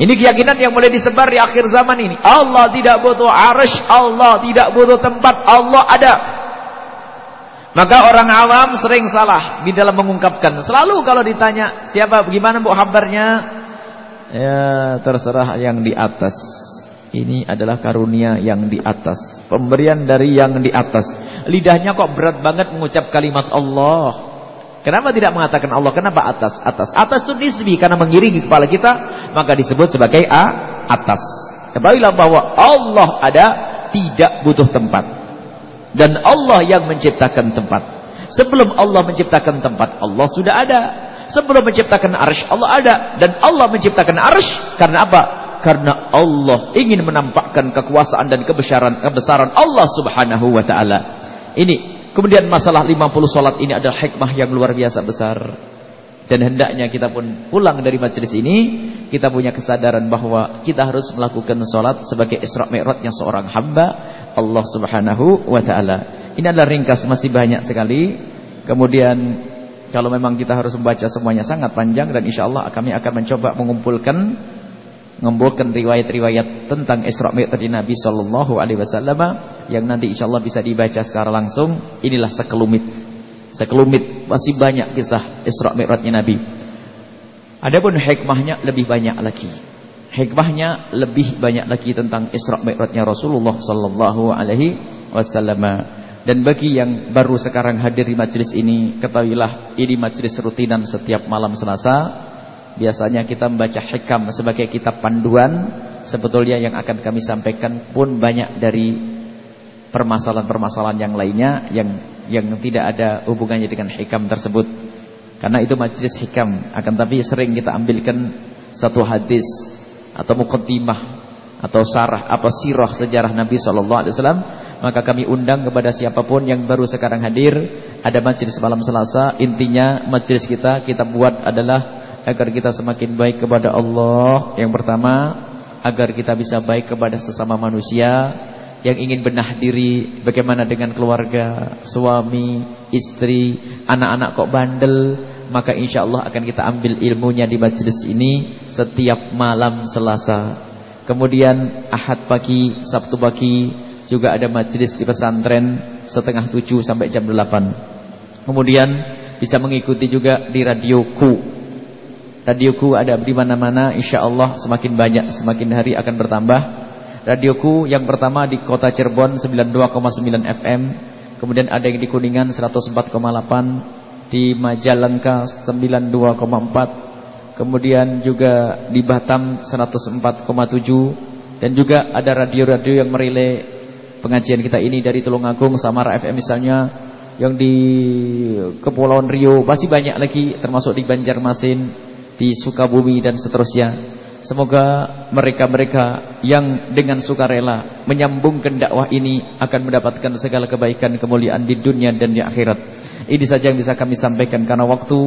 Ini keyakinan yang mulai disebar di akhir zaman ini. Allah tidak butuh arsh, Allah tidak butuh tempat, Allah ada. Maka orang awam sering salah di dalam mengungkapkan. Selalu kalau ditanya, siapa bagaimana bu kabarnya? Ya, terserah yang di atas. Ini adalah karunia yang di atas. Pemberian dari yang di atas. Lidahnya kok berat banget mengucap kalimat Allah. Kenapa tidak mengatakan Allah? Kenapa atas? Atas. Atas itu nisbi karena mengiringi kepala kita, maka disebut sebagai a atas. Ketahuilah bahwa Allah ada tidak butuh tempat. Dan Allah yang menciptakan tempat. Sebelum Allah menciptakan tempat, Allah sudah ada. Sebelum menciptakan arsh, Allah ada. Dan Allah menciptakan arsh karena apa? Karena Allah ingin menampakkan kekuasaan dan kebesaran kebesaran Allah Subhanahu wa taala. Ini Kemudian masalah 50 solat ini adalah hikmah yang luar biasa besar. Dan hendaknya kita pun pulang dari majlis ini, kita punya kesadaran bahwa kita harus melakukan solat sebagai Isra Mi'rajnya seorang hamba Allah Subhanahu wa taala. Ini adalah ringkas masih banyak sekali. Kemudian kalau memang kita harus membaca semuanya sangat panjang dan insya Allah kami akan mencoba mengumpulkan mengumpulkan riwayat-riwayat tentang Isra Mi'raj Nabi sallallahu alaihi wasallam yang nanti insya Allah bisa dibaca secara langsung inilah sekelumit. Sekelumit masih banyak kisah Isra Mi'rajnya Nabi. Adapun hikmahnya lebih banyak lagi. Hikmahnya lebih banyak lagi tentang Isra Mi'rajnya Rasulullah sallallahu alaihi wasallam. Dan bagi yang baru sekarang hadir di majlis ini ketahuilah ini majlis rutinan setiap malam Selasa. Biasanya kita membaca hikam sebagai kitab panduan. Sebetulnya yang akan kami sampaikan pun banyak dari permasalahan-permasalahan yang lainnya yang yang tidak ada hubungannya dengan hikam tersebut. Karena itu majlis hikam, akan tapi sering kita ambilkan satu hadis atau mukaddimah atau sarah apa sirah sejarah Nabi sallallahu alaihi wasallam, maka kami undang kepada siapa pun yang baru sekarang hadir, ada majlis malam Selasa, intinya majlis kita kita buat adalah agar kita semakin baik kepada Allah. Yang pertama, agar kita bisa baik kepada sesama manusia yang ingin benah diri bagaimana dengan keluarga, suami, istri, anak-anak kok bandel, maka insya Allah akan kita ambil ilmunya di majlis ini setiap malam Selasa. Kemudian Ahad pagi, Sabtu pagi juga ada majlis di pesantren setengah tujuh sampai jam delapan. Kemudian bisa mengikuti juga di radioku. Radioku ada di mana-mana, insya Allah semakin banyak, semakin hari akan bertambah. Radioku yang pertama di kota Cirebon 92,9 FM Kemudian ada yang di Kuningan 104,8 Di Majalengka 92,4 Kemudian juga di Batam 104,7 Dan juga ada radio-radio yang merilai pengajian kita ini Dari Tulungagung, Samara FM misalnya Yang di Kepulauan Rio Masih banyak lagi termasuk di Banjarmasin Di Sukabumi dan seterusnya. Semoga mereka-mereka yang dengan sukarela menyambungkan dakwah ini akan mendapatkan segala kebaikan kemuliaan di dunia dan di akhirat. Ini saja yang bisa kami sampaikan karena waktu.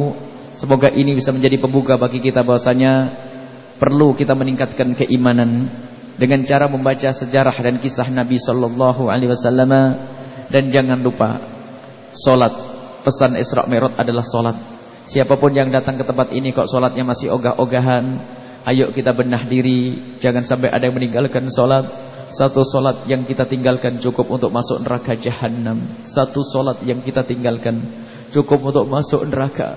Semoga ini bisa menjadi pembuka bagi kita bahwasanya perlu kita meningkatkan keimanan dengan cara membaca sejarah dan kisah Nabi sallallahu alaihi wasallam dan jangan lupa salat. Pesan Isra Mi'raj adalah salat. Siapa pun yang datang ke tempat ini kok salatnya masih ogah-ogahan Ayo kita benah diri. Jangan sampai ada yang meninggalkan sholat Satu sholat yang kita tinggalkan Cukup untuk masuk neraka jahanam Satu sholat yang kita tinggalkan Cukup untuk masuk neraka.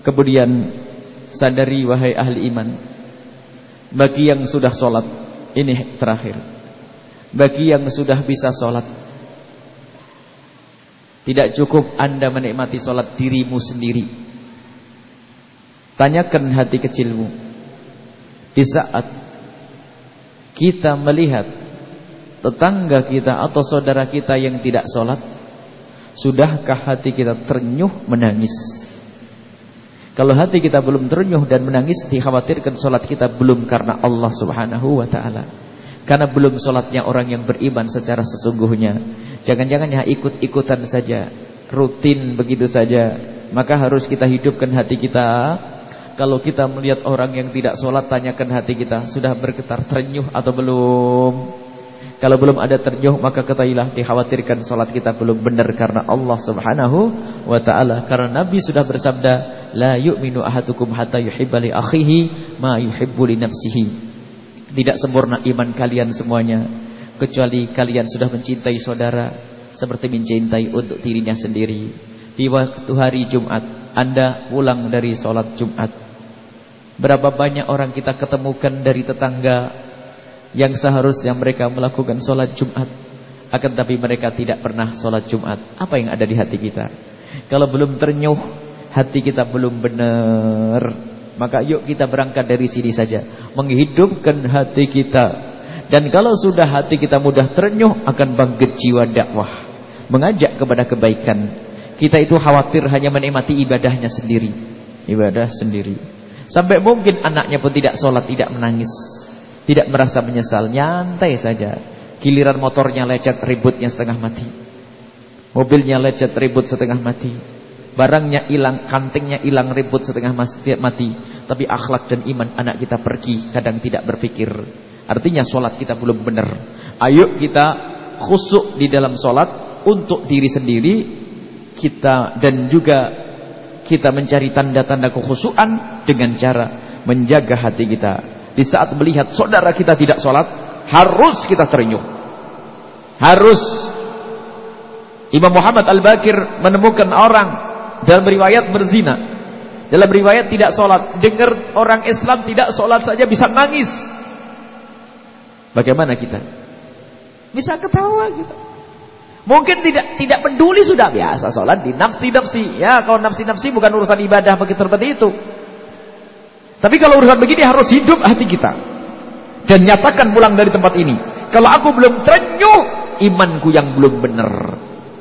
Kemudian Sadari wahai ahli iman Bagi yang sudah sholat Ini terakhir. Bagi yang sudah bisa sholat Tidak cukup anda menikmati sholat dirimu sendiri. Tanyakan hati kecilmu. Di saat kita melihat tetangga kita atau saudara kita yang tidak sholat, sudahkah hati kita ternyuh menangis? Kalau hati kita belum ternyuh dan menangis, dikhawatirkan sholat kita belum karena Allah subhanahu wa ta'ala. Karena belum sholatnya orang yang beriman secara sesungguhnya. Jangan-jangan ya ikut-ikutan saja, rutin begitu saja. Maka harus kita hidupkan hati kita kalau kita melihat orang yang tidak sholat Tanyakan hati kita Sudah bergetar ternyuh atau belum? Kalau belum ada ternyuh Maka ketahuilah dikhawatirkan sholat kita belum benar Karena Allah subhanahu wa ta'ala. Karena Nabi sudah bersabda La yu'minu ahadukum hatta yuhibbali akhihi Ma yuhibbuli nafsihi. Tidak sempurna iman kalian semuanya Kecuali kalian sudah mencintai saudara Seperti mencintai untuk dirinya sendiri. Di waktu hari Jumat anda pulang dari sholat Jumat Berapa banyak orang kita ketemukan dari tetangga Yang seharusnya mereka melakukan sholat Jumat Akan tapi mereka tidak pernah sholat Jumat. Apa yang ada di hati kita? Kalau belum ternyuh Hati kita belum benar. Maka yuk kita berangkat dari sini saja. Menghidupkan hati kita. Dan kalau sudah hati kita mudah ternyuh Akan bangkit jiwa dakwah. Mengajak kepada kebaikan. Kita itu khawatir hanya menikmati ibadahnya sendiri. Ibadah sendiri. Sampai mungkin anaknya pun tidak sholat, tidak menangis. Tidak merasa menyesal, nyantai saja. Giliran motornya lecet, ributnya setengah mati. Mobilnya lecet, ribut setengah mati. Barangnya hilang, kantingnya hilang, ribut setengah mati. Tapi akhlak dan iman anak kita pergi, kadang tidak berpikir. Artinya sholat kita belum benar. Ayo kita khusuk di dalam sholat untuk diri sendiri kita dan juga kita mencari tanda-tanda kekhusuan dengan cara menjaga hati kita. Di saat melihat saudara kita tidak sholat, harus kita terenyuh. Harus. Imam Muhammad Al-Bakir menemukan orang dalam riwayat berzina. Dalam riwayat tidak sholat. Dengar orang Islam tidak sholat saja bisa nangis. Bagaimana kita? Bisa ketawa kita. Mungkin tidak tidak peduli sudah biasa sholat di nafsi-nafsi. Ya, kalau nafsi-nafsi bukan urusan ibadah begitu seperti itu. Tapi kalau urusan begini harus hidup hati kita. Dan nyatakan pulang dari tempat ini. Kalau aku belum terenyuh, imanku yang belum benar.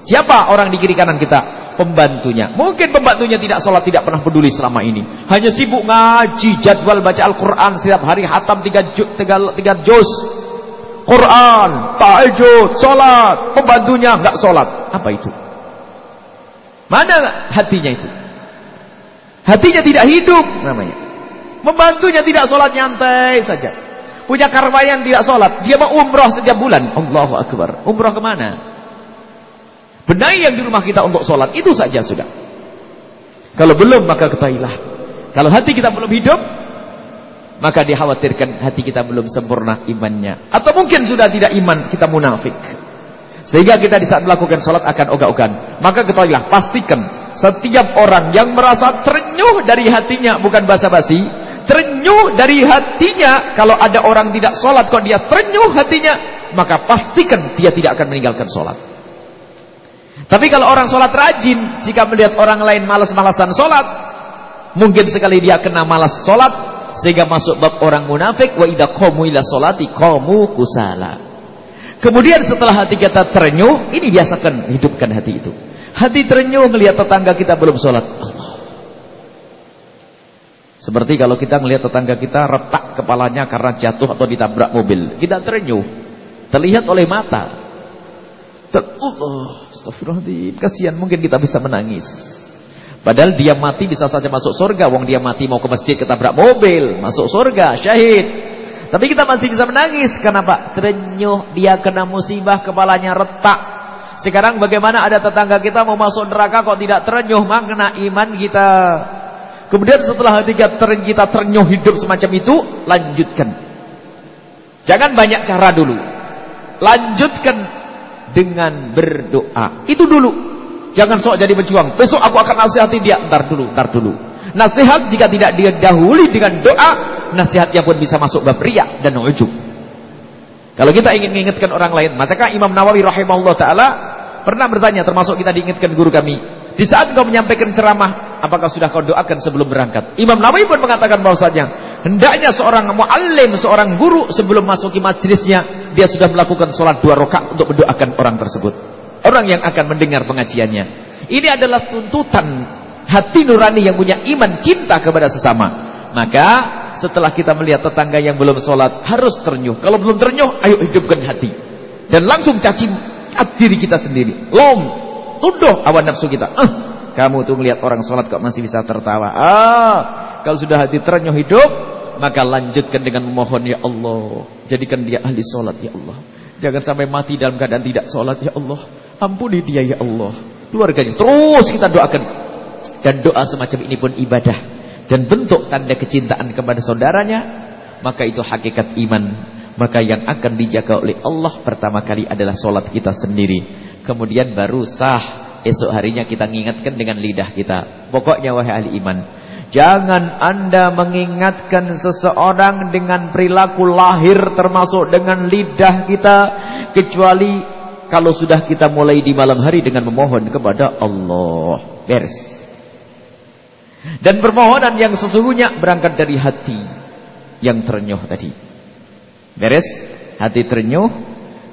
Siapa orang di kiri kanan kita? Pembantunya. Mungkin pembantunya tidak sholat, tidak pernah peduli selama ini. Hanya sibuk ngaji, jadwal baca Al-Quran setiap hari, hatam tiga, tiga, tiga juz. Quran, tahajud, sholat, pembantunya nggak sholat. Apa itu? Mana hatinya itu? Hatinya tidak hidup namanya. Membantunya tidak sholat nyantai saja. Punya karwayan tidak sholat. Dia mau umroh setiap bulan. Allahu Akbar. Umroh ke mana? Benahi yang di rumah kita untuk sholat. Itu saja sudah. Kalau belum maka ketahuilah. Kalau hati kita belum hidup maka dikhawatirkan hati kita belum sempurna imannya. Atau mungkin sudah tidak iman kita munafik. Sehingga kita di saat melakukan salat akan ogah-ogahan. Maka ketahuilah pastikan setiap orang yang merasa terenyuh dari hatinya bukan basa-basi terenyuh dari hatinya kalau ada orang tidak salat kok dia terenyuh hatinya maka pastikan dia tidak akan meninggalkan salat. Tapi kalau orang salat rajin jika melihat orang lain malas-malasan salat mungkin sekali dia kena malas salat sehingga masuk bab orang munafik wa idza qamu ila salati qamu kusala. Kemudian setelah hati kita terenyuh, ini biasakan hidupkan hati itu. Hati terenyuh melihat tetangga kita belum sholat. Seperti kalau kita melihat tetangga kita retak kepalanya karena jatuh atau ditabrak mobil. Kita terenyuh. Terlihat oleh mata. Ter Allah, astagfirullahaladzim. Kasihan mungkin kita bisa menangis. Padahal dia mati bisa saja masuk surga. Wong dia mati mau ke masjid ketabrak mobil, masuk surga, syahid. Tapi kita masih bisa menangis. Kenapa? Terenyuh, dia kena musibah, kepalanya retak. Sekarang bagaimana ada tetangga kita mau masuk neraka kok tidak terenyuh makna iman kita. Kemudian setelah hati kita terenyuh hidup semacam itu, lanjutkan. Jangan banyak cara dulu. Lanjutkan dengan berdoa. Itu dulu. Jangan sok jadi pejuang. Besok aku akan nasihati dia. Ntar dulu, ntar dulu. Nasihat jika tidak didahului dengan doa, nasihatnya pun bisa masuk bab riak dan ujub. Kalau kita ingin mengingatkan orang lain, maka Imam Nawawi rahimahullah taala pernah bertanya termasuk kita diingatkan guru kami. Di saat kau menyampaikan ceramah, apakah sudah kau doakan sebelum berangkat? Imam Nawawi pun mengatakan bahwasanya hendaknya seorang muallim, seorang guru sebelum masuki majlisnya, dia sudah melakukan sholat dua rakaat untuk mendoakan orang tersebut. Orang yang akan mendengar pengajiannya. Ini adalah tuntutan hati nurani yang punya iman cinta kepada sesama. Maka setelah kita melihat tetangga yang belum sholat harus ternyuh. Kalau belum ternyuh, ayo hidupkan hati. Dan langsung caci diri kita sendiri. Lom, tuduh awan nafsu kita. Ah, kamu tuh melihat orang sholat kok masih bisa tertawa. Ah, kalau sudah hati ternyuh hidup, maka lanjutkan dengan memohon ya Allah. Jadikan dia ahli sholat ya Allah. Jangan sampai mati dalam keadaan tidak sholat ya Allah. Ampuni dia ya Allah. Keluarganya terus kita doakan. Dan doa semacam ini pun ibadah. Dan bentuk tanda kecintaan kepada saudaranya. Maka itu hakikat iman. Maka yang akan dijaga oleh Allah pertama kali adalah sholat kita sendiri. Kemudian baru sah. Esok harinya kita mengingatkan dengan lidah kita. Pokoknya wahai ahli iman. Jangan anda mengingatkan seseorang dengan perilaku lahir termasuk dengan lidah kita. Kecuali kalau sudah kita mulai di malam hari dengan memohon kepada Allah. Beres. Dan permohonan yang sesungguhnya berangkat dari hati yang ternyuh tadi. Beres? Hati ternyuh,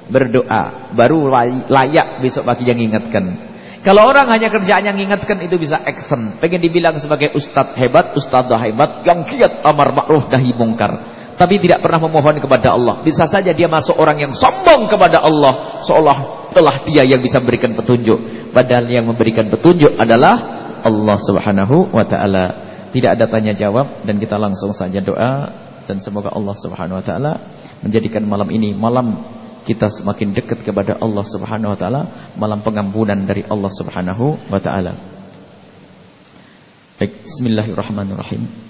berdoa. Baru layak besok pagi yang ingatkan. Kalau orang hanya kerjaannya mengingatkan itu bisa action. Pengen dibilang sebagai ustadz hebat, ustadzah hebat, yang kiat amar ma'ruf nahi mungkar. Tapi tidak pernah memohon kepada Allah. Bisa saja dia masuk orang yang sombong kepada Allah. Seolah telah dia yang bisa memberikan petunjuk. Padahal yang memberikan petunjuk adalah Allah subhanahu wa ta'ala. Tidak ada tanya jawab dan kita langsung saja doa. Dan semoga Allah subhanahu wa ta'ala menjadikan malam ini malam kita semakin dekat kepada Allah Subhanahu wa taala, malam pengampunan dari Allah Subhanahu wa taala. Baik, bismillahirrahmanirrahim.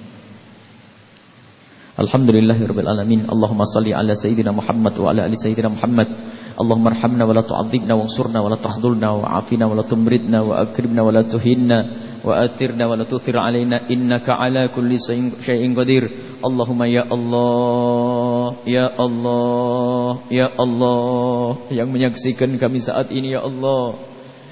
Alhamdulillahirabbil alamin. Allahumma salli ala sayyidina Muhammad wa ala ali sayyidina Muhammad. Allahumma arhamna wa la tu'adzibna wansurna wa la tahdhulna wa afina wa la tumridna wa akrimna wa la tuhinna wa atirna wa la tuthir alaina innaka ala kulli syai'in qadir. Allahumma ya Allah Ya Allah Ya Allah Yang menyaksikan kami saat ini ya Allah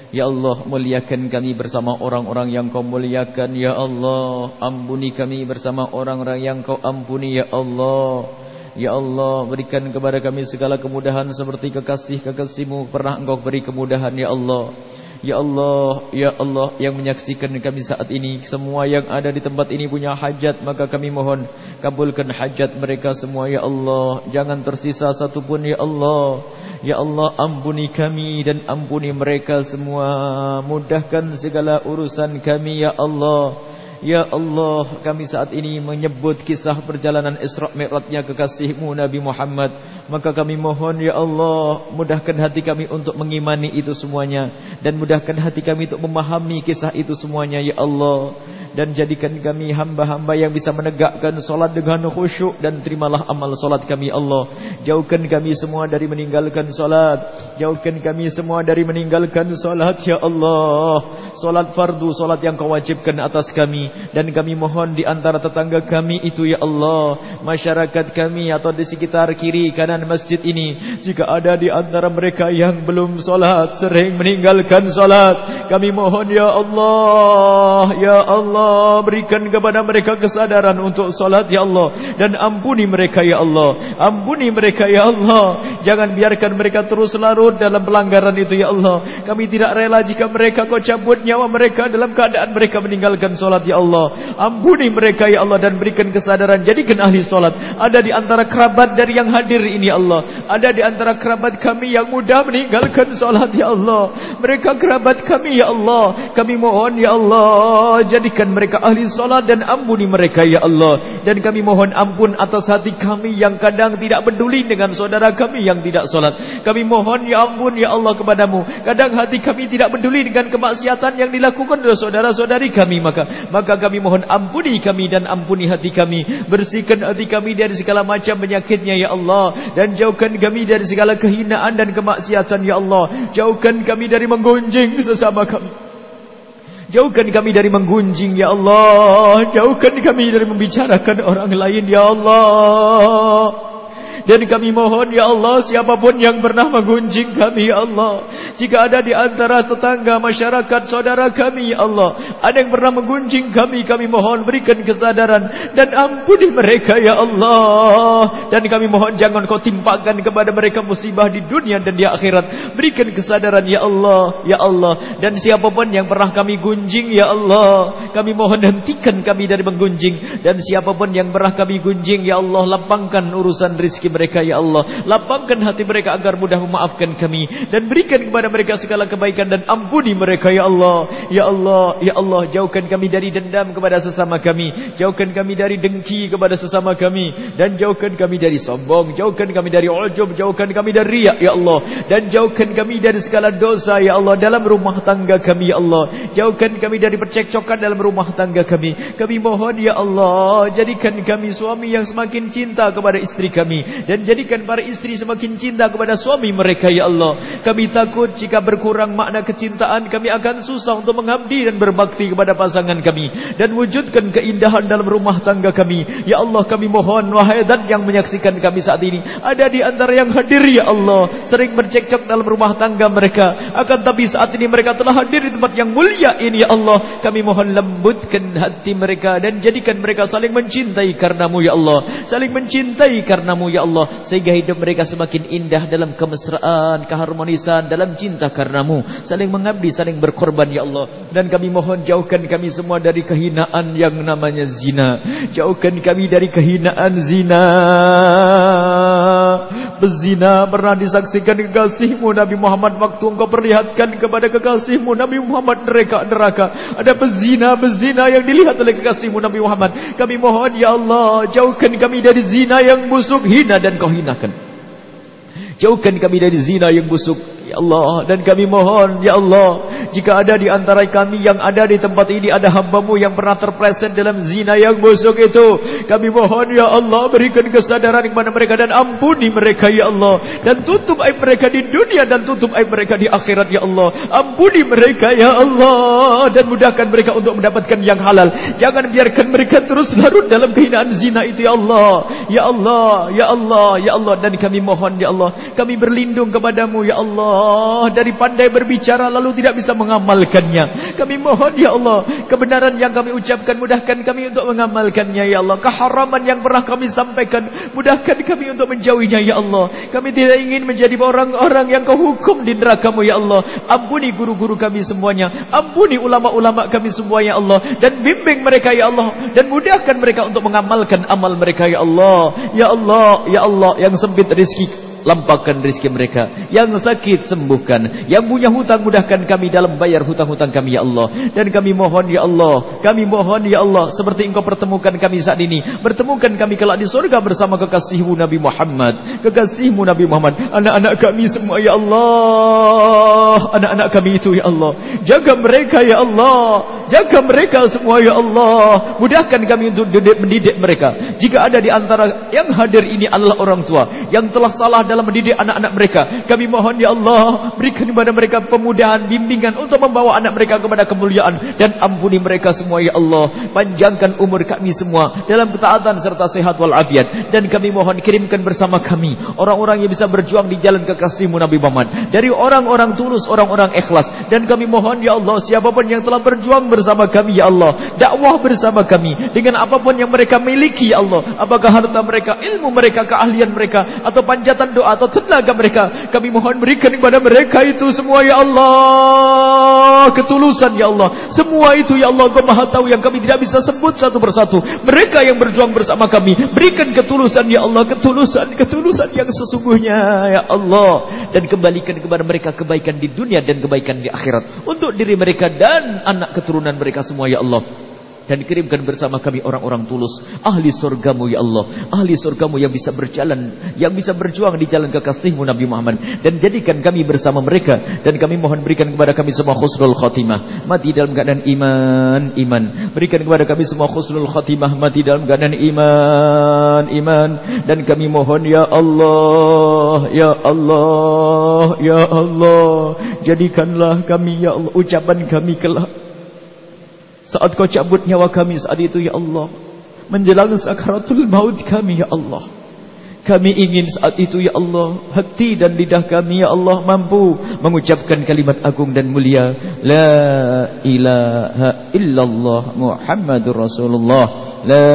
Ya Allah muliakan kami bersama orang-orang yang kau muliakan Ya Allah. Ampuni kami bersama orang-orang yang kau ampuni Ya Allah. Ya Allah berikan kepada kami segala kemudahan Seperti kekasih-kekasihmu Pernah engkau beri kemudahan Ya Allah. Ya Allah, Ya Allah yang menyaksikan kami saat ini. Semua yang ada di tempat ini punya hajat Maka kami mohon kabulkan hajat mereka semua Ya Allah. Jangan tersisa satu pun Ya Allah Ya Allah ampuni kami dan ampuni mereka semua. Mudahkan segala urusan kami Ya Allah. Ya Allah kami saat ini menyebut kisah perjalanan Isra' Mi'rajnya kekasihmu Nabi Muhammad. Maka kami mohon Ya Allah mudahkan hati kami untuk mengimani itu semuanya. Dan mudahkan hati kami untuk memahami kisah itu semuanya Ya Allah dan jadikan kami hamba-hamba yang bisa menegakkan solat dengan khusyuk dan terimalah amal solat kami Allah. Jauhkan kami semua dari meninggalkan solat. Jauhkan kami semua dari meninggalkan solat ya Allah. Solat fardu, solat yang kau wajibkan atas kami dan kami mohon di antara tetangga kami itu ya Allah, masyarakat kami atau di sekitar kiri kanan masjid ini jika ada di antara mereka yang belum solat, sering meninggalkan solat, kami mohon ya Allah, ya Allah Allah berikan kepada mereka kesadaran untuk solat ya Allah. Dan ampuni mereka ya Allah. Ampuni mereka ya Allah. Jangan biarkan mereka terus larut dalam pelanggaran itu ya Allah. Kami tidak rela jika mereka kau cabut nyawa mereka dalam keadaan mereka meninggalkan solat ya Allah. Ampuni mereka ya Allah dan berikan kesadaran. Jadikan ahli solat ada di antara kerabat dari yang hadir ini ya Allah. Ada di antara kerabat kami yang mudah meninggalkan solat ya Allah. Mereka kerabat kami ya Allah. Kami mohon ya Allah jadikan mereka ahli salat dan ampuni mereka ya Allah. Dan kami mohon ampun atas hati kami yang kadang tidak peduli dengan saudara kami yang tidak salat kami mohon ya ampun ya Allah kepadamu. Kadang hati kami tidak peduli dengan kemaksiatan yang dilakukan oleh saudara-saudari kami maka maka kami mohon ampuni kami dan ampuni hati kami. Bersihkan hati kami dari segala macam penyakitnya ya Allah. Dan jauhkan kami dari segala kehinaan dan kemaksiatan ya Allah. Jauhkan kami dari menggunjing sesama kami Jauhkan kami dari menggunjing ya Allah. Jauhkan kami dari membicarakan orang lain ya Allah Dan kami mohon ya Allah siapa pun yang pernah menggunjing kami ya Allah. Jika ada di antara tetangga masyarakat saudara kami ya Allah. Ada yang pernah menggunjing kami. Kami mohon berikan kesadaran. Dan ampuni mereka ya Allah. Dan kami mohon jangan kau timpakan kepada mereka musibah di dunia dan di akhirat. Berikan kesadaran ya Allah. Ya Allah. Dan siapa pun yang pernah kami gunjing ya Allah. Kami mohon hentikan kami dari menggunjing. Dan siapa pun yang pernah kami gunjing ya Allah. Lapangkan urusan rizki mereka ya Allah. Lapangkan hati mereka agar mudah memaafkan kami. Dan berikan kepada mereka segala kebaikan dan ampuni mereka ya Allah. Ya Allah ya Allah jauhkan kami dari dendam kepada sesama kami. Jauhkan kami dari dengki kepada sesama kami. Dan jauhkan kami dari sombong. Jauhkan kami dari ujub. Jauhkan kami dari riak ya Allah. Dan jauhkan kami dari segala dosa ya Allah dalam rumah tangga kami ya Allah. Jauhkan kami dari percekcokan dalam rumah tangga kami. Kami mohon ya Allah jadikan kami suami yang semakin cinta kepada istri kami dan jadikan para istri semakin cinta kepada suami mereka ya Allah. Kami takut jika berkurang makna kecintaan kami akan susah untuk mengabdi dan berbakti kepada pasangan kami. Dan wujudkan keindahan dalam rumah tangga kami. Ya Allah kami mohon wahai dan yang menyaksikan kami saat ini ada di antara yang hadir ya Allah sering bercekcok dalam rumah tangga mereka. Akan tapi saat ini mereka telah hadir di tempat yang mulia ini ya Allah. Kami mohon lembutkan hati mereka dan jadikan mereka saling mencintai karenamu ya Allah. Saling mencintai karenamu ya Allah sehingga hidup mereka semakin indah dalam kemesraan keharmonisan dalam cinta karenamu. Saling mengabdi saling berkorban ya Allah. Dan kami mohon jauhkan kami semua dari kehinaan yang namanya zina. Jauhkan kami dari kehinaan zina. Bezina pernah disaksikan kekasihmu Nabi Muhammad waktu engkau perlihatkan kepada kekasihmu Nabi Muhammad neraka neraka. Ada bezina yang dilihat oleh kekasihmu Nabi Muhammad. Kami mohon ya Allah jauhkan kami dari zina yang busuk hina dan kau hinakan. Jauhkan kami dari zina yang busuk Ya Allah dan kami mohon Ya Allah jika ada di antara kami yang ada di tempat ini ada hambamu yang pernah terpleset dalam zina yang busuk itu kami mohon Ya Allah berikan kesadaran kepada mereka dan ampuni mereka Ya Allah dan tutup aib mereka di dunia dan tutup aib mereka di akhirat Ya Allah. Ampuni mereka Ya Allah dan mudahkan mereka untuk mendapatkan yang halal. Jangan biarkan mereka terus larut dalam kehinaan zina itu Ya Allah. Ya Allah Ya Allah Ya Allah. Dan kami mohon Ya Allah kami berlindung kepadamu Ya Allah Allah dari pandai berbicara lalu tidak bisa mengamalkannya. Kami mohon ya Allah kebenaran yang kami ucapkan mudahkan kami untuk mengamalkannya ya Allah. Keharaman yang pernah kami sampaikan mudahkan kami untuk menjauhinya ya Allah. Kami tidak ingin menjadi orang-orang yang kau hukum di neraka-Mu ya Allah. Ampuni guru-guru kami semuanya. Ampuni ulama-ulama kami semuanya ya Allah dan bimbing mereka ya Allah dan mudahkan mereka untuk mengamalkan amal mereka ya Allah. Ya Allah, ya Allah yang sempit rezeki lampaukan rezeki mereka. Yang sakit sembuhkan. Yang punya hutang mudahkan kami dalam bayar hutang-hutang kami ya Allah. Dan kami mohon ya Allah, kami mohon ya Allah seperti Engkau pertemukan kami saat ini, pertemukan kami kelak di surga bersama kekasihmu Nabi Muhammad, kekasihmu Nabi Muhammad, anak-anak kami semua ya Allah, anak-anak kami itu ya Allah. Jaga mereka ya Allah, jaga mereka semua ya Allah. Mudahkan kami untuk mendidik mereka. Jika ada di antara yang hadir ini adalah orang tua yang telah salah dalam dalam mendidik anak-anak mereka. Kami mohon ya Allah, berikan kepada mereka pemudahan, bimbingan untuk membawa anak mereka kepada kemuliaan. Dan ampuni mereka semua ya Allah. Panjangkan umur kami semua dalam ketaatan serta sehat walafiat. Dan kami mohon kirimkan bersama kami orang-orang yang bisa berjuang di jalan kekasihmu Nabi Muhammad. Dari orang-orang tulus, orang-orang ikhlas. Dan kami mohon ya Allah siapa pun yang telah berjuang bersama kami ya Allah, dakwah bersama kami dengan apa pun yang mereka miliki ya Allah, apakah harta mereka, ilmu mereka, keahlian mereka atau panjatan doa atau tenaga mereka kami mohon berikan kepada mereka itu semua ya Allah. Ketulusan ya Allah. Semua itu ya Allah kau maha tahu yang kami tidak bisa sebut satu persatu. Mereka yang berjuang bersama kami berikan ketulusan ya Allah. Ketulusan ketulusan yang sesungguhnya ya Allah. Dan kembalikan kepada mereka kebaikan di dunia dan kebaikan di akhirat. Untuk diri mereka dan anak keturunan mereka semua ya Allah dan kirimkan bersama kami orang-orang tulus. Ahli surgamu ya Allah. Ahli surgamu yang bisa berjalan yang bisa berjuang di jalan kekasihmu Nabi Muhammad. Dan jadikan kami bersama mereka. Dan kami mohon berikan kepada kami semua khusnul khatimah. Mati dalam keadaan iman iman. Berikan kepada kami semua khusnul khatimah. Mati dalam keadaan iman iman. Dan kami mohon ya Allah ya Allah ya Allah jadikanlah kami ya Allah ucapan kami kelak saat kau cabut nyawa kami saat itu ya Allah. Menjelang sakaratul maut kami ya Allah. Kami ingin saat itu ya Allah Hati dan lidah kami ya Allah Mampu mengucapkan kalimat agung dan mulia La ilaha illallah Muhammadur Rasulullah La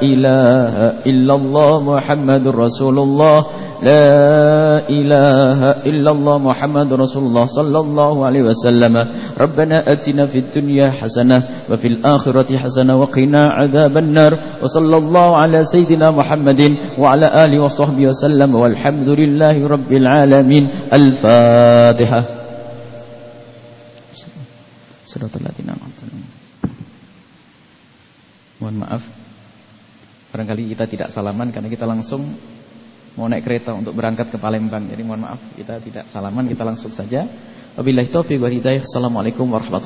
ilaha illallah Muhammadur Rasulullah لا إله إلا الله محمد رسول الله صلى الله عليه وسلم ربنا أتنا في الدنيا حسنة وفي الآخرة حسنة وقنا عذاب النار وصلى الله على سيدنا محمد وعلى آله وصحبه وسلم والحمد لله رب العالمين الفاتحة صراط الذين Mohon maaf Barangkali kita tidak salaman karena kita langsung mau naik kereta untuk berangkat ke Palembang. Jadi mohon maaf kita tidak salaman, kita langsung saja. Wabillahi taufiq wal hidayah. Assalamualaikum warahmatullahi